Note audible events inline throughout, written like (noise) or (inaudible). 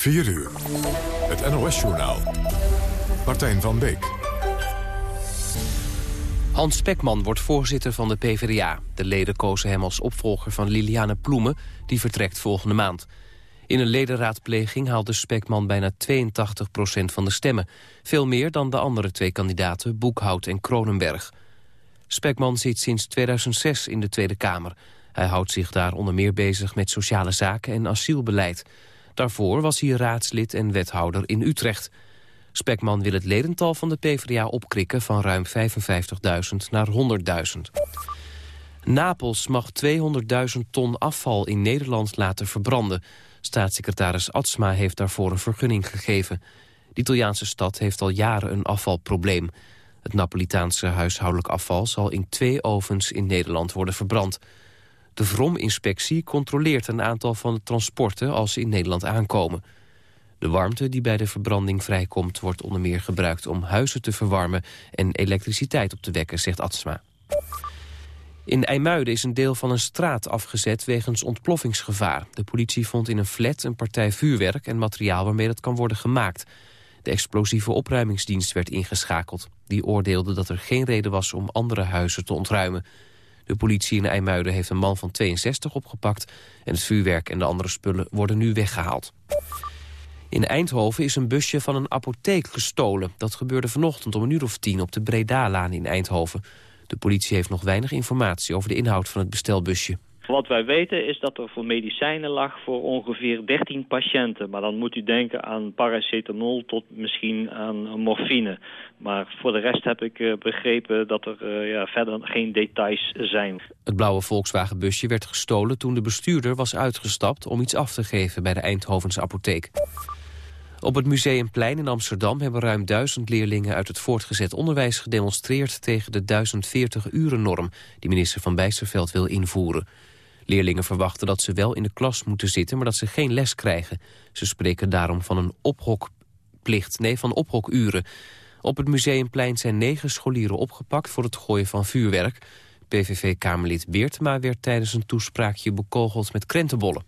4 uur. Het NOS-journaal. Martijn van Beek. Hans Spekman wordt voorzitter van de PvdA. De leden kozen hem als opvolger van Liliane Ploemen... die vertrekt volgende maand. In een ledenraadpleging haalde Spekman bijna 82% van de stemmen. Veel meer dan de andere twee kandidaten, Boekhout en Kronenberg. Spekman zit sinds 2006 in de Tweede Kamer. Hij houdt zich daar onder meer bezig met sociale zaken en asielbeleid. Daarvoor was hij raadslid en wethouder in Utrecht. Spekman wil het ledental van de PvdA opkrikken van ruim 55.000 naar 100.000. Napels mag 200.000 ton afval in Nederland laten verbranden. Staatssecretaris Atsma heeft daarvoor een vergunning gegeven. De Italiaanse stad heeft al jaren een afvalprobleem. Het Napolitaanse huishoudelijk afval zal in twee ovens in Nederland worden verbrand. De Vrom-inspectie controleert een aantal van de transporten als ze in Nederland aankomen. De warmte die bij de verbranding vrijkomt wordt onder meer gebruikt om huizen te verwarmen en elektriciteit op te wekken, zegt Atsma. In IJmuiden is een deel van een straat afgezet wegens ontploffingsgevaar. De politie vond in een flat een partij vuurwerk en materiaal waarmee dat kan worden gemaakt. De explosieve opruimingsdienst werd ingeschakeld. Die oordeelde dat er geen reden was om andere huizen te ontruimen. De politie in IJmuiden heeft een man van 62 opgepakt... en het vuurwerk en de andere spullen worden nu weggehaald. In Eindhoven is een busje van een apotheek gestolen. Dat gebeurde vanochtend om een uur of tien op de Breda-laan in Eindhoven. De politie heeft nog weinig informatie over de inhoud van het bestelbusje. Wat wij weten is dat er voor medicijnen lag voor ongeveer 13 patiënten. Maar dan moet u denken aan paracetamol tot misschien aan morfine. Maar voor de rest heb ik uh, begrepen dat er uh, ja, verder geen details zijn. Het blauwe Volkswagenbusje werd gestolen toen de bestuurder was uitgestapt... om iets af te geven bij de Eindhovense apotheek. Op het Museumplein in Amsterdam hebben ruim duizend leerlingen uit het voortgezet onderwijs gedemonstreerd tegen de 1040-uren-norm die minister Van Bijsterveld wil invoeren. Leerlingen verwachten dat ze wel in de klas moeten zitten, maar dat ze geen les krijgen. Ze spreken daarom van een ophokplicht, nee, van ophokuren. Op het Museumplein zijn negen scholieren opgepakt voor het gooien van vuurwerk. PVV-kamerlid Beertema werd tijdens een toespraakje bekogeld met krentenbollen.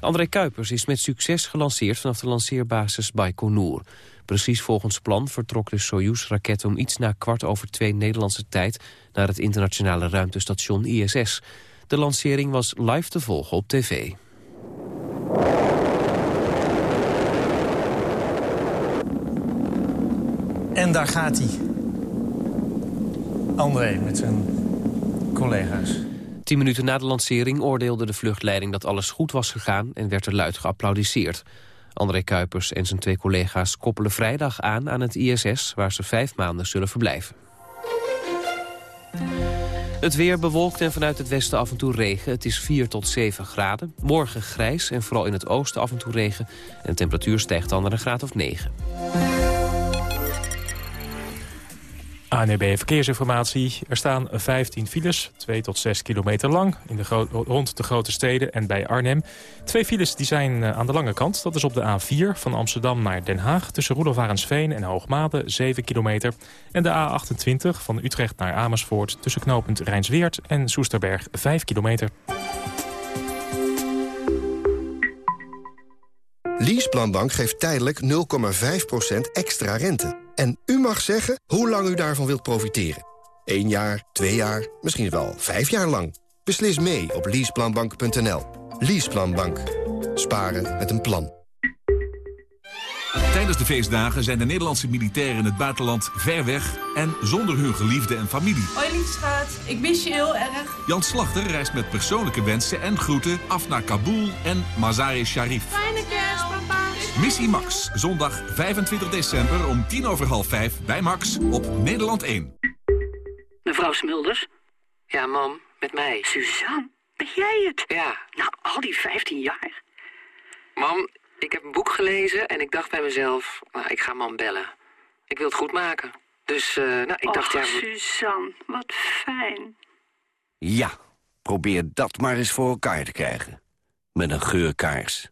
André Kuipers is met succes gelanceerd vanaf de lanceerbasis Baikonur. Precies volgens plan vertrok de Soyuz-raket om iets na kwart over twee Nederlandse tijd... naar het internationale ruimtestation ISS. De lancering was live te volgen op tv. En daar gaat hij. André met zijn collega's. Tien minuten na de lancering oordeelde de vluchtleiding dat alles goed was gegaan en werd er luid geapplaudiseerd. André Kuipers en zijn twee collega's koppelen vrijdag aan aan het ISS... waar ze vijf maanden zullen verblijven. Het weer bewolkt en vanuit het westen af en toe regen. Het is 4 tot 7 graden. Morgen grijs en vooral in het oosten af en toe regen. En de temperatuur stijgt dan naar een graad of 9. ANB e Verkeersinformatie. Er staan 15 files, 2 tot 6 kilometer lang, in de rond de grote steden en bij Arnhem. Twee files die zijn eh, aan de lange kant. Dat is op de A4 van Amsterdam naar Den Haag... tussen Roelofarensveen en Hoogmade, 7 kilometer. En de A28 van Utrecht naar Amersfoort... tussen knooppunt Rijnsweert en Soesterberg, 5 kilometer. Leaseplanbank geeft tijdelijk 0,5% extra rente. En u mag zeggen hoe lang u daarvan wilt profiteren. Eén jaar, twee jaar, misschien wel vijf jaar lang. Beslis mee op leaseplanbank.nl. Leaseplanbank. Sparen met een plan. Tijdens de feestdagen zijn de Nederlandse militairen in het buitenland ver weg... en zonder hun geliefde en familie. Hoi liefschat, ik mis je heel erg. Jan Slachter reist met persoonlijke wensen en groeten af naar Kabul en Mazar-e-Sharif. Fijne papa. Missie Max, zondag 25 december om tien over half vijf bij Max op Nederland 1. Mevrouw Smulders? Ja, mam, met mij. Suzanne, ben jij het? Ja. Nou, al die 15 jaar. Mam, ik heb een boek gelezen en ik dacht bij mezelf... Nou, ik ga mam bellen. Ik wil het goed maken. Dus, uh, nou, ik Och, dacht... ja. Suzanne, wat fijn. Ja, probeer dat maar eens voor elkaar te krijgen. Met een geurkaars.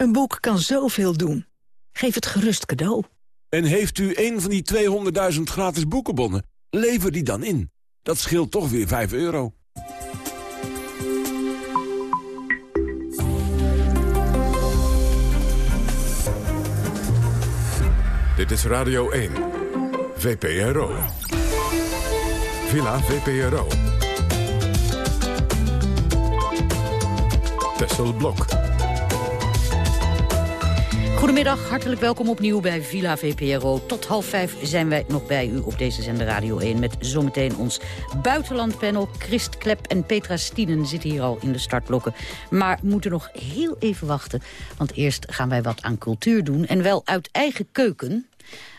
Een boek kan zoveel doen. Geef het gerust cadeau. En heeft u een van die 200.000 gratis boekenbonnen? Lever die dan in. Dat scheelt toch weer 5 euro. Dit is Radio 1. VPRO. Villa VPRO. Tessel Blok. Goedemiddag, hartelijk welkom opnieuw bij Villa VPRO. Tot half vijf zijn wij nog bij u op deze zender Radio 1... met zometeen ons buitenlandpanel. Christ Klep en Petra Stienen zitten hier al in de startblokken. Maar moeten nog heel even wachten, want eerst gaan wij wat aan cultuur doen. En wel uit eigen keuken,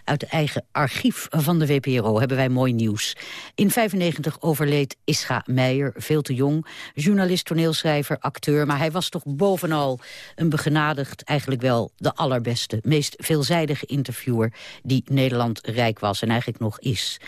uit het eigen archief van de VPRO hebben wij mooi nieuws. In 95 overleed Ischa Meijer, veel te jong. Journalist, toneelschrijver, acteur. Maar hij was toch bovenal een begenadigd, eigenlijk wel de allerbeste... meest veelzijdige interviewer die Nederland rijk was en eigenlijk nog is.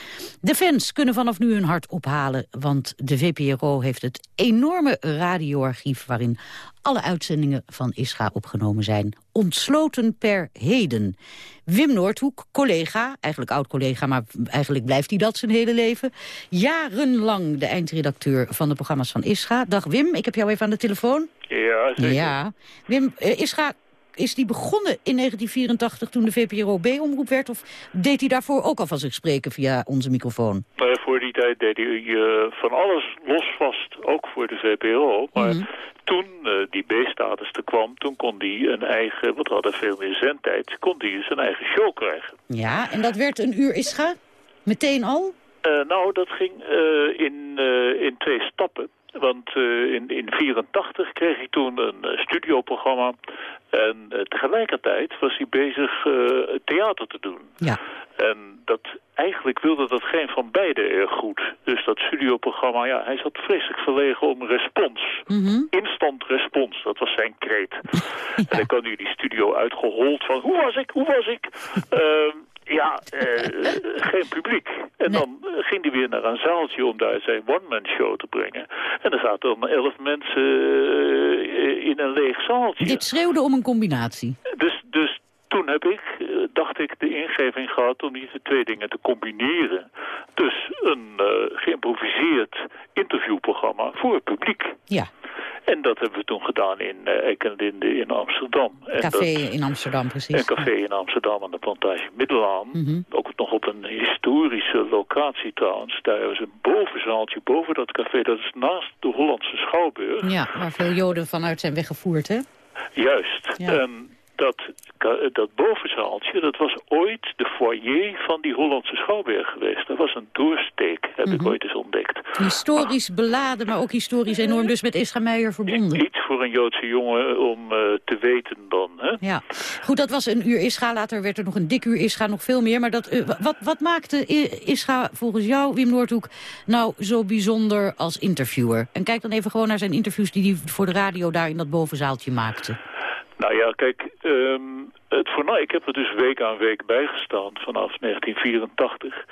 De fans kunnen vanaf nu hun hart ophalen... want de VPRO heeft het enorme radioarchief... waarin alle uitzendingen van Ischa opgenomen zijn. Ontsloten per heden. Wim Noordhoek, collega, eigenlijk oud-collega... maar eigenlijk blijft hij dat zijn hele leven. Jarenlang de eindredacteur van de programma's van Ischa. Dag Wim, ik heb jou even aan de telefoon. Ja, zeker. Ja. Wim, uh, Ischa, is die begonnen in 1984 toen de VPRO B-omroep werd... of deed hij daarvoor ook al van zich spreken via onze microfoon? Voor die tijd deed hij uh, van alles losvast, ook voor de VPRO. Maar mm -hmm. toen uh, die B-status er kwam, toen kon hij een eigen... want we hadden veel meer zendtijd, kon hij zijn eigen show krijgen. Ja, en dat werd een uur Ischa? Meteen al? Uh, nou, dat ging in, in twee stappen. Want uh, in 1984 kreeg hij toen een uh, studioprogramma. En uh, tegelijkertijd was hij bezig theater te doen. Ja. En dat, eigenlijk wilde dat geen van beide erg goed. Dus dat studioprogramma, ja, hij zat vreselijk verlegen om respons. Mm -hmm. Instant respons, dat was zijn kreet. ja. (laughs) En dan kan hij die studio uitgehold van, hoe was ik, hoe was ik? (laughs) Ja, uh, geen publiek. En nee. dan ging hij weer naar een zaaltje om daar zijn one-man show te brengen. En er zaten dan elf mensen uh, in een leeg zaaltje. Dit schreeuwde om een combinatie. Dus, dus toen heb ik, dacht ik, de ingeving gehad om deze twee dingen te combineren. Dus een geïmproviseerd interviewprogramma voor het publiek. Ja. En dat hebben we toen gedaan in uh, in Amsterdam. En café dat, in Amsterdam, precies. Een café in Amsterdam aan de plantage Middelaan. Mm -hmm. Ook nog op een historische locatie trouwens. Daar was een bovenzaaltje boven dat café. Dat is naast de Hollandse Schouwburg. Ja, waar veel Joden vanuit zijn weggevoerd, hè? Juist. Ja. En dat, dat bovenzaaltje, dat was ooit de foyer van die Hollandse Schouwburg geweest. Dat was een doorsteek, heb Mhm. ik ooit eens ontdekt. Historisch beladen, maar ook historisch enorm dus met Ischa Meijer verbonden. Iets voor een Joodse jongen om uh, te weten dan. Hè? Ja, goed, dat was een uur Ischa. Later werd er nog een dik uur Ischa, nog veel meer. Maar dat, uh, wat, wat maakte Ischa volgens jou, Wim Noordhoek, nou zo bijzonder als interviewer? En kijk dan even gewoon naar zijn interviews die hij voor de radio daar in dat bovenzaaltje maakte. Nou ja, kijk, um, het voornaam, ik heb er dus week aan week bijgestaan vanaf 1984.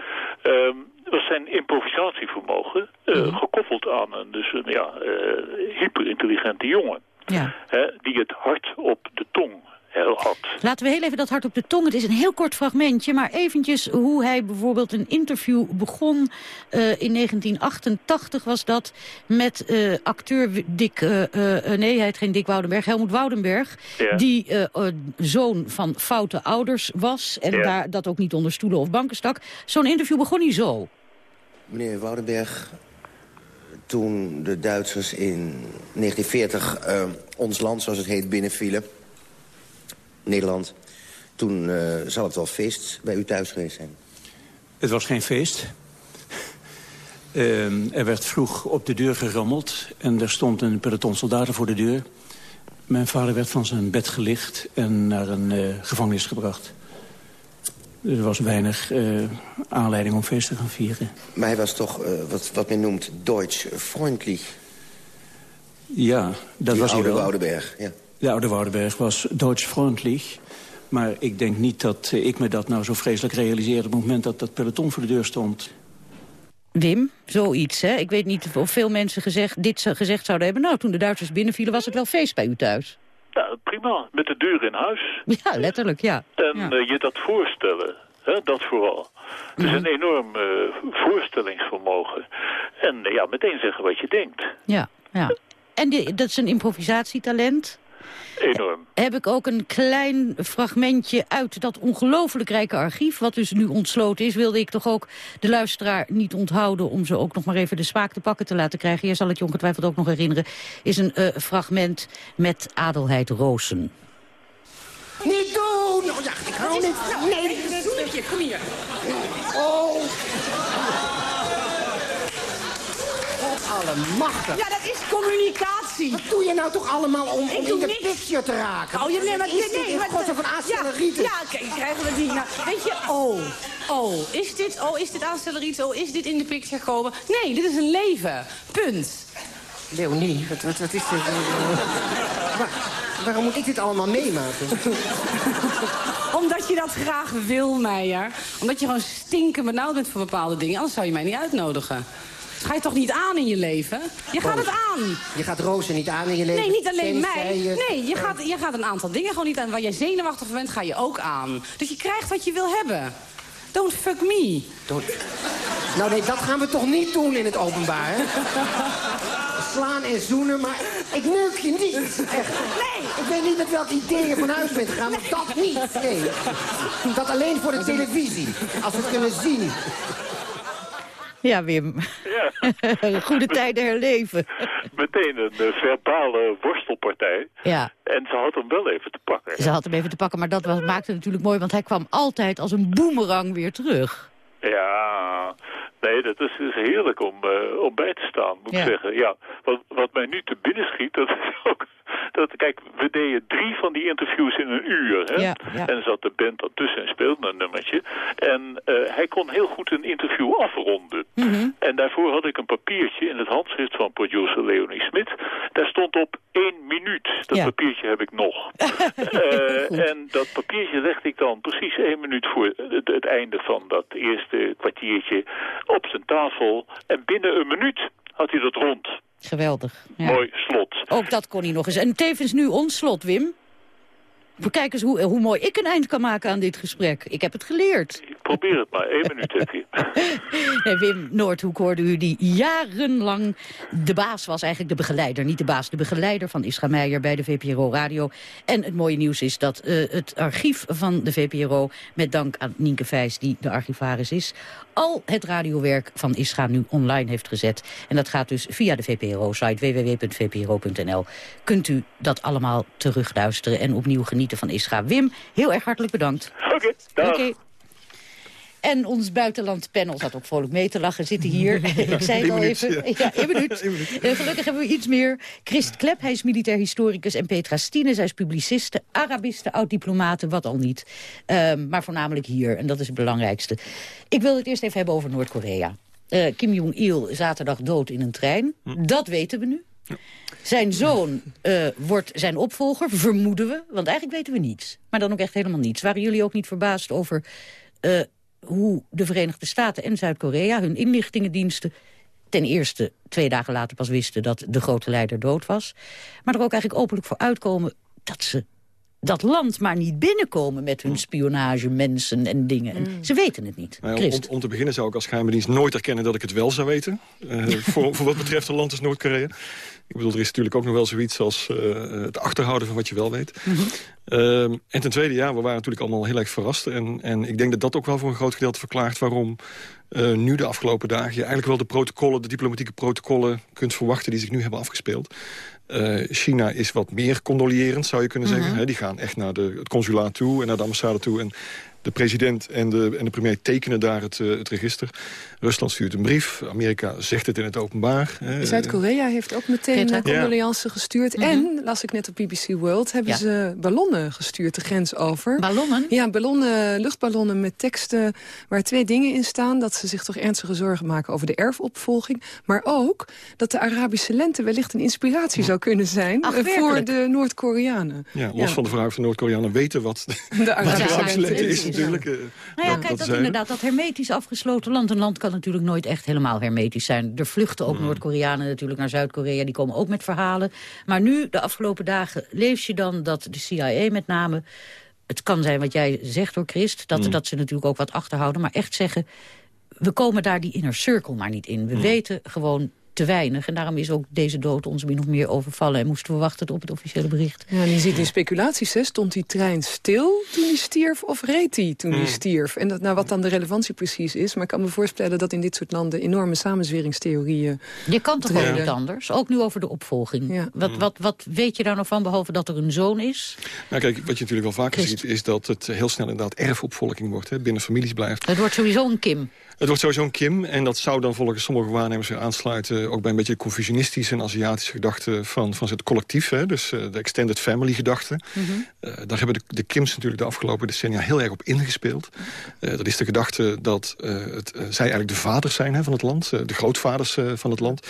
Um, was zijn improvisatievermogen uh, mm -hmm. gekoppeld aan een, dus een ja, uh, hyperintelligente jongen. Ja. Hè, die het hart op de tong had. Laten we heel even dat hart op de tong. Het is een heel kort fragmentje, maar eventjes hoe hij bijvoorbeeld een interview begon. Uh, in 1988 was dat met uh, acteur Dick, uh, nee hij heet geen Dick Woudenberg, Helmoet Woudenberg. Ja. Die zoon van foute ouders was en ja. daar dat ook niet onder stoelen of banken stak. Zo'n interview begon hij zo. Meneer Woudenberg, toen de Duitsers in 1940 ons land, zoals het heet, binnenvielen... Nederland. Toen uh, zal het wel feest bij u thuis geweest zijn. Het was geen feest. Uh, (laughs) er werd vroeg op de deur gerammeld en er stond een peloton soldaten voor de deur. Mijn vader werd van zijn bed gelicht en naar een uh, gevangenis gebracht. Er was weinig uh, aanleiding om feest te gaan vieren. Maar hij was toch wat, wat men noemt Deutsch freundlich. Ja, dat Die was hij oude wel. Woudenberg, ja. De oude Woudenberg was doodsvriendelijk. Maar ik denk niet dat ik me dat nou zo vreselijk realiseerde... op het moment dat dat peloton voor de deur stond. Wim, zoiets, hè? Ik weet niet of veel mensen gezegd, dit gezegd zouden hebben. Nou, toen de Duitsers binnenvielen was het wel feest bij u thuis. Ja, prima. Met de deur in huis. (laughs) Ja, letterlijk, ja. En ja. Uh, je dat voorstellen, hè, dat vooral. Het is een enorm uh, voorstellingsvermogen. En uh, ja, meteen zeggen wat je denkt. Ja, ja. En die, dat is een improvisatietalent. Enorm. Heb ik ook een klein fragmentje uit dat ongelooflijk rijke archief... wat dus nu ontsloten is, wilde ik toch ook de luisteraar niet onthouden... om ze ook nog maar even de smaak te pakken te laten krijgen. Jij zal het je ongetwijfeld ook nog herinneren. Is een uh, fragment met Adelheid Roosen. Niet doen! Oh, ja, ik hou niet... Nou, nee, nee, kom hier. Oh. Allemachtig. Ja, dat is communicatie. Wat doe je nou toch allemaal om, om in de niks. picture te raken? Oh, je, nee, maar, is nee, in maar- van aanstellerieten? Ja, ja k- krijgen we die. Nou, weet je, oh, oh, is dit, oh, is dit aanstelleriet? Oh, is dit in de picture gekomen? Nee, dit is een leven. Punt. Leonie, wat, wat, wat is dit? Waar, waarom moet ik dit allemaal meemaken? Omdat je dat graag wil, Meijer. Omdat je gewoon stinken benauwd bent voor bepaalde dingen. Anders zou je mij niet uitnodigen. Dat ga je toch niet aan in je leven? Je gaat het aan. Je gaat Rozen niet aan in je leven. Nee, niet alleen mij. Nee, je gaat, je gaat een aantal dingen gewoon niet aan. Waar jij zenuwachtig van bent, ga je ook aan. Dus je krijgt wat je wil hebben. Don't fuck me. Don't- Nou nee, dat gaan we toch niet doen in het openbaar, hè? Slaan en zoenen, maar ik neuk je niet. Echt. Nee! Ik weet niet met welk idee je van huis bent gegaan, maar dat niet. Nee. Dat alleen voor de televisie. Als we het kunnen zien. Ja, Wim. Ja. (laughs) Goede tijden herleven. (laughs) Meteen een eh, verbale worstelpartij. Ja, En ze had hem wel even te pakken. ze had hem even te pakken, maar dat was, maakte natuurlijk mooi... want hij kwam altijd als een boemerang weer terug. Ja, nee, dat is, is heerlijk om, eh, om bij te staan, moet Ja. ik zeggen. Ja, wat, wat mij nu te binnen schiet, dat is ook... Dat, kijk, we deden drie van die interviews in een uur. Hè? Ja, ja. En zat de band ertussen en speelde een nummertje. En eh, hij kon heel goed een interview afronden. Mhm. En daarvoor had ik een papiertje in het handschrift van producer Leonie Smit. Daar stond op één minuut. Dat Ja. papiertje heb ik nog. (laughs) Eh, en dat papiertje legde ik dan precies één minuut voor het, het einde van dat eerste kwartiertje op zijn tafel. En binnen een minuut had hij dat rond. Geweldig. Ja. Mooi slot. Ook dat kon hij nog eens. En tevens nu ons slot, Wim. Kijk eens hoe, hoe mooi ik een eind kan maken aan dit gesprek. Ik heb het geleerd. Probeer het maar. Eén minuut heb je. (laughs) Nee, Wim Noordhoek hoorde u die jarenlang de baas was. Eigenlijk de begeleider, niet de baas. De begeleider van Isra Meijer bij de VPRO Radio. En het mooie nieuws is dat eh, het archief van de VPRO... met dank aan Nienke Vijs, die de archivaris is... al het radiowerk van Isra nu online heeft gezet. En dat gaat dus via de VPRO-site www.vpro.nl. Kunt u dat allemaal terugluisteren en opnieuw genieten van Isra. Wim, heel erg hartelijk bedankt. Oké, dag. Oké. En ons buitenlandpanel zat ook vrolijk mee te lachen, zitten hier. (laughs) Ik zei het al even. ja. Ja, één minuut. (laughs) Eh, gelukkig hebben we iets meer. Christ Klep, hij is militair historicus. En Petra Stine, zij is publiciste, Arabiste, oud-diplomate, wat al niet. Ehm, maar voornamelijk hier, en dat is het belangrijkste. Ik wil het eerst even hebben over Noord-Korea. Eh, Kim Jong-il zaterdag dood in een trein. Dat weten we nu. Zijn zoon eh, wordt zijn opvolger, vermoeden we. Want eigenlijk weten we niets. Maar dan ook echt helemaal niets. Waren jullie ook niet verbaasd over eh, hoe de Verenigde Staten en Zuid-Korea... hun inlichtingendiensten ten eerste twee dagen later pas wisten... dat de grote leider dood was. Maar er ook eigenlijk openlijk voor uitkomen dat ze dat land maar niet binnenkomen... met hun spionage, mensen en dingen. En Ze weten het niet. Nou ja, om, om te beginnen zou ik als geheime dienst nooit erkennen dat ik het wel zou weten. Eh, (laughs) voor, voor wat betreft een land als Noord-Korea. Ik bedoel, er is natuurlijk ook nog wel zoiets als eh, het achterhouden van wat je wel weet. Ehm, en ten tweede, ja, we waren natuurlijk allemaal heel erg verrast. En, en ik denk dat dat ook wel voor een groot gedeelte verklaart waarom eh, nu de afgelopen dagen... je eigenlijk wel de protocollen, de diplomatieke protocollen kunt verwachten die zich nu hebben afgespeeld. Eh, China is wat meer condolerend, zou je kunnen zeggen. Hè, die gaan echt naar de, het consulaat toe en naar de ambassade toe. En de president en de, en de premier tekenen daar het, het register. Rusland stuurt een brief. Amerika zegt het in het openbaar. Zuid-Korea heeft ook meteen uh, condoleance gestuurd. Mm -hmm. En, las ik net op BBC World, hebben ja. ze ballonnen gestuurd de grens over. Ballonnen? Ja, ballonnen, luchtballonnen met teksten waar twee dingen in staan. Dat ze zich toch ernstige zorgen maken over de erfopvolging. Maar ook dat de Arabische lente wellicht een inspiratie zou kunnen zijn... Ach, voor de Noord-Koreanen. Ja, los ja. van de vraag of de Noord-Koreanen weten wat de, de Arabische, Arabische lente is. Natuurlijk, nou ja, kijk, dat, dat inderdaad, dat hermetisch afgesloten land. Een land kan natuurlijk nooit echt helemaal hermetisch zijn. Er vluchten ook mm. Noord-Koreanen natuurlijk naar Zuid-Korea. Die komen ook met verhalen. Maar nu, de afgelopen dagen, lees je dan dat de CIA met name... Het kan zijn wat jij zegt hoor, Christ. Dat, mm. dat ze natuurlijk ook wat achterhouden. Maar echt zeggen, we komen daar die inner circle maar niet in. We mm. weten gewoon te weinig. En daarom is ook deze dood ons min of meer overvallen. En moesten we wachten op het officiële bericht. Ja, en je ziet in speculaties, hè, stond die trein stil toen hij stierf... of reed hij toen hij stierf? En dat, nou, wat dan de relevantie precies is. Maar ik kan me voorstellen dat in dit soort landen... enorme samenzweringstheorieën Je kan toch ook niet anders? Ook nu over de opvolging. Ja. Wat, wat, wat weet je daar nog van, behalve dat er een zoon is? Nou kijk, wat je natuurlijk wel vaker Christ. ziet... is dat het heel snel inderdaad erfopvolging wordt. Hè, binnen families blijft. Het wordt sowieso een Kim. Het wordt sowieso een Kim. En dat zou dan volgens sommige waarnemers weer aansluiten... ook bij een beetje de confusionistische en Aziatische gedachte van, van het collectief. Hè? Dus uh, de extended family gedachte. Mm -hmm. uh, daar hebben de, de, Kims natuurlijk de afgelopen decennia heel erg op ingespeeld. Uh, dat is de gedachte dat het, zij eigenlijk de vaders zijn hè, van het land. de grootvaders van het land.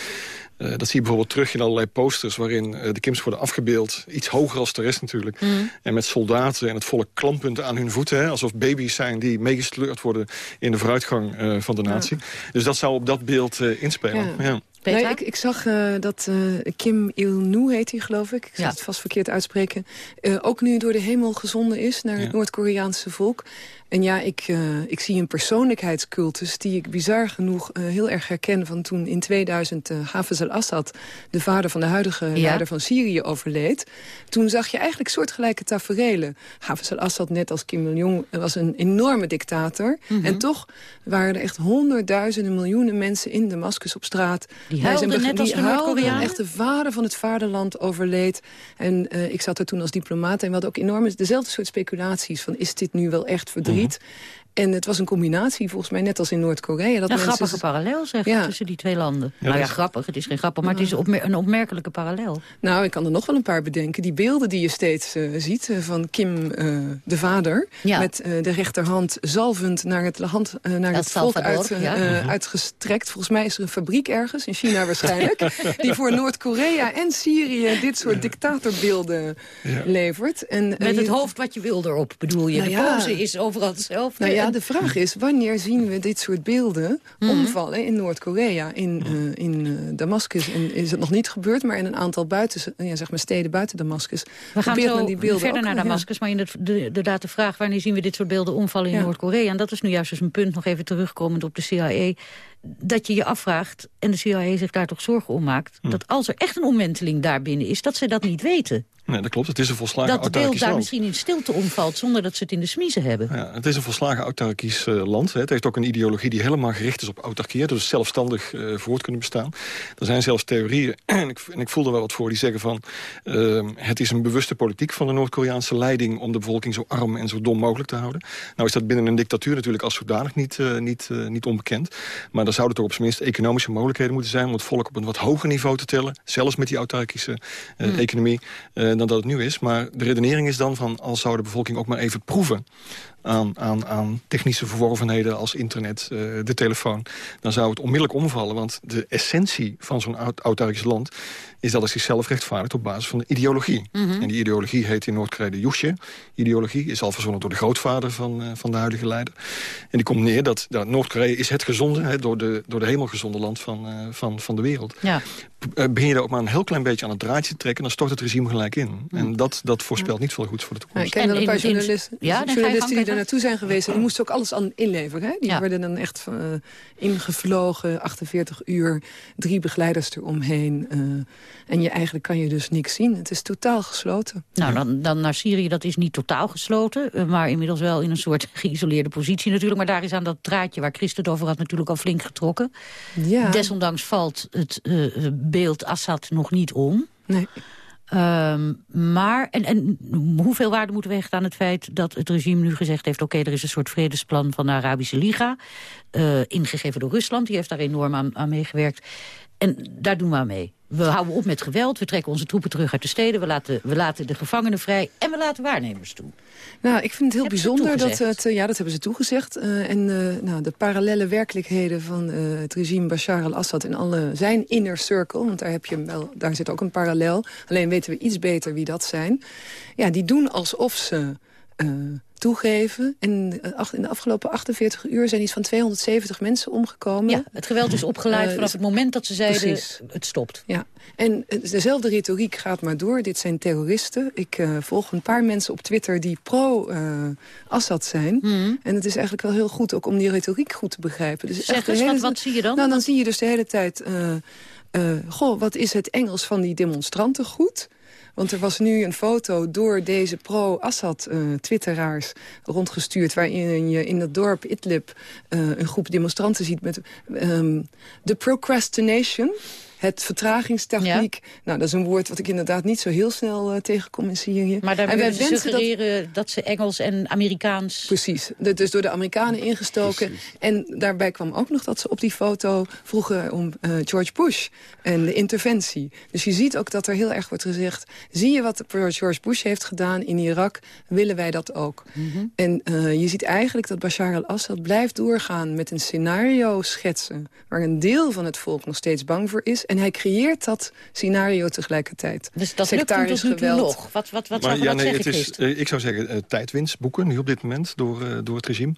Uh, dat zie je bijvoorbeeld terug in allerlei posters... waarin uh, de Kims worden afgebeeld. Iets hoger als de rest natuurlijk. Mm. En met soldaten en het volle klamppunten aan hun voeten. Hè, alsof baby's zijn die meegesleurd worden... in de vooruitgang uh, van de natie. Ja. Dus dat zou op dat beeld inspelen. Ja. Ja. Nee, ik, ik, zag uh, dat uh, Kim Il-nu heet hij, geloof ik. Ik zal ja. het vast verkeerd uitspreken. Uh, ook nu door de hemel gezonden is naar ja. het Noord-Koreaanse volk. En ja, ik, ik zie een persoonlijkheidscultus... die ik bizar genoeg heel erg herken van toen in 2000... Hafez al-Assad, de vader van de huidige ja. leider van Syrië, overleed. Toen zag je eigenlijk soortgelijke taferelen. Hafez al-Assad, net als Kim Il-jong, was een enorme dictator. Mm -hmm. En toch waren er echt honderdduizenden miljoenen mensen in Damascus op straat... Die huilden net als de echt de vader van het vaderland overleed. En uh, ik zat er toen als diplomaat en we hadden ook enorme... dezelfde soort speculaties van is dit nu wel echt verdriet? Mm -hmm. En het was een combinatie, volgens mij net als in Noord-Korea. Een grappige parallel, zeg ja. tussen die twee landen. Ja, nou ja, grappig, het is geen grappig, maar het is opmer een opmerkelijke parallel. Nou, ik kan er nog wel een paar bedenken. Die beelden die je steeds uh, ziet uh, van Kim, uh, de vader... Ja. met de rechterhand zalvend naar het, hand, naar het volk uit, ja. uitgestrekt. Volgens mij is er een fabriek ergens, in China waarschijnlijk... (laughs) die voor Noord-Korea en Syrië dit soort dictatorbeelden levert. En, met het hoofd wat je wil erop, bedoel je. Nou de pose is overal hetzelfde. Nou ja, de vraag is, wanneer zien we dit soort beelden mm -hmm. omvallen in Noord-Korea, in, uh, in uh, Damascus? En is het nog niet gebeurd, maar in een aantal buiten, ja, zeg maar steden buiten Damascus. We gaan zo die beelden verder naar Damascus, maar inderdaad de vraag, wanneer zien we dit soort beelden omvallen in ja. Noord-Korea? En dat is nu juist dus een punt, nog even terugkomend op de CIA dat je je afvraagt, en de CIA zich daar toch zorgen om maakt... Hm. dat als er echt een omwenteling daar binnen is, dat ze dat niet weten. Nee, dat klopt. Het is een volslagen Dat de beeld daar misschien in stilte omvalt zonder dat ze het in de smiezen hebben. Ja, het is een volslagen autarkisch uh, land. Hè. Het heeft ook een ideologie die helemaal gericht is op autarkie. Dus zelfstandig uh, voort kunnen bestaan. Er zijn zelfs theorieën, (clears throat) en ik, en ik voel er wel wat voor, die zeggen van... Uh, het is een bewuste politiek van de Noord-Koreaanse leiding... om de bevolking zo arm en zo dom mogelijk te houden. Nou is dat binnen een dictatuur natuurlijk als zodanig niet, niet, niet onbekend. Maar er zouden toch op zijn minst economische mogelijkheden moeten zijn... om het volk op een wat hoger niveau te tellen. Zelfs met die autarkische hmm. economie, dan dat het nu is. Maar de redenering is dan van... als zou de bevolking ook maar even proeven aan, aan, aan technische verworvenheden als internet, uh, de telefoon... dan zou het onmiddellijk omvallen. Want de essentie van zo'n autarkisch land is dat het zichzelf rechtvaardigt op basis van de ideologie. Mm -hmm. En die ideologie heet in Noord-Korea de Yushe-ideologie. Is al verzonnen door de grootvader van, uh, van de huidige leider. En die komt neer dat, dat Noord-Korea is het gezonde... Hè, door, de, door de hemel gezonde land van, uh, van, van de wereld. Ja. Begin je daar ook maar een heel klein beetje aan het draadje te trekken... dan stort het regime gelijk in. Mm. En dat, dat voorspelt ja. niet veel goeds voor de toekomst. Ik ken een paar journalisten, ja, journalisten die naartoe zijn geweest... en die moesten ook alles aan inleveren. Hè? Die ja. werden dan echt uh, ingevlogen, 48 uur, drie begeleiders eromheen... en je eigenlijk kan je dus niks zien. Het is totaal gesloten. Nou, dan, dan naar Syrië, dat is niet totaal gesloten... maar inmiddels wel in een soort (laughs) geïsoleerde positie natuurlijk. Maar daar is aan dat draadje waar Christen het over had natuurlijk al flink getrokken. Ja. Desondanks valt het uh, beeld Assad nog niet om. Nee. Ehm, maar, en, en hoeveel waarde moeten we hechten aan het feit dat het regime nu gezegd heeft... oké, er is een soort vredesplan van de Arabische Liga, uh, ingegeven door Rusland. Die heeft daar enorm aan, aan meegewerkt. En daar doen we aan mee. We houden op met geweld, we trekken onze troepen terug uit de steden... we laten, we laten de gevangenen vrij en we laten waarnemers toe. Nou, ik vind het heel bijzonder dat het... Ja, dat hebben ze toegezegd. Uh, en uh, nou, de parallele werkelijkheden van uh, het regime Bashar al-Assad... in alle zijn inner circle, want daar, heb je wel, daar zit ook een parallel. Alleen weten we iets beter wie dat zijn. Ja, die doen alsof ze toegeven. En eh, in de afgelopen 48 uur zijn iets van 270 mensen omgekomen. Ja, het geweld is opgeleid uh, vanaf het moment dat ze zeiden het stopt. Ja, en eh, dezelfde retoriek gaat maar door. Dit zijn terroristen. Ik uh, volg een paar mensen op Twitter die pro-Assad zijn. Mm. En het is eigenlijk wel heel goed ook om die retoriek goed te begrijpen. Dus zeg eens, hele... wat, wat zie je dan? Nou, dan zie je dus de hele tijd... goh, wat is het Engels van die demonstranten goed? Want er was nu een foto door deze pro-Assad-twitteraars rondgestuurd... waarin je in het dorp Idlib uh, een groep demonstranten ziet met um, de procrastination het vertragingstechniek. Nou, dat is een woord wat ik inderdaad niet zo heel snel uh, tegenkom in Syrië. Maar daar willen ze suggereren dat... dat... ze Engels en Amerikaans... Precies, dat is door de Amerikanen ingestoken. Precies. En daarbij kwam ook nog dat ze op die foto vroegen om uh, George Bush en de interventie. Dus je ziet ook dat er heel erg wordt gezegd... zie je wat George Bush heeft gedaan in Irak, willen wij dat ook. Mm -hmm. En uh, je ziet eigenlijk dat Bashar al-Assad blijft doorgaan met een scenario schetsen... waar een deel van het volk nog steeds bang voor is... En hij creëert dat scenario tegelijkertijd. Dus dat lukt hem tot nu toe nog? Wat, wat, wat, maar, zou, ja, nee, het is, uh, Ik zou zeggen uh, tijdwinst boeken nu op dit moment door, uh, door het regime.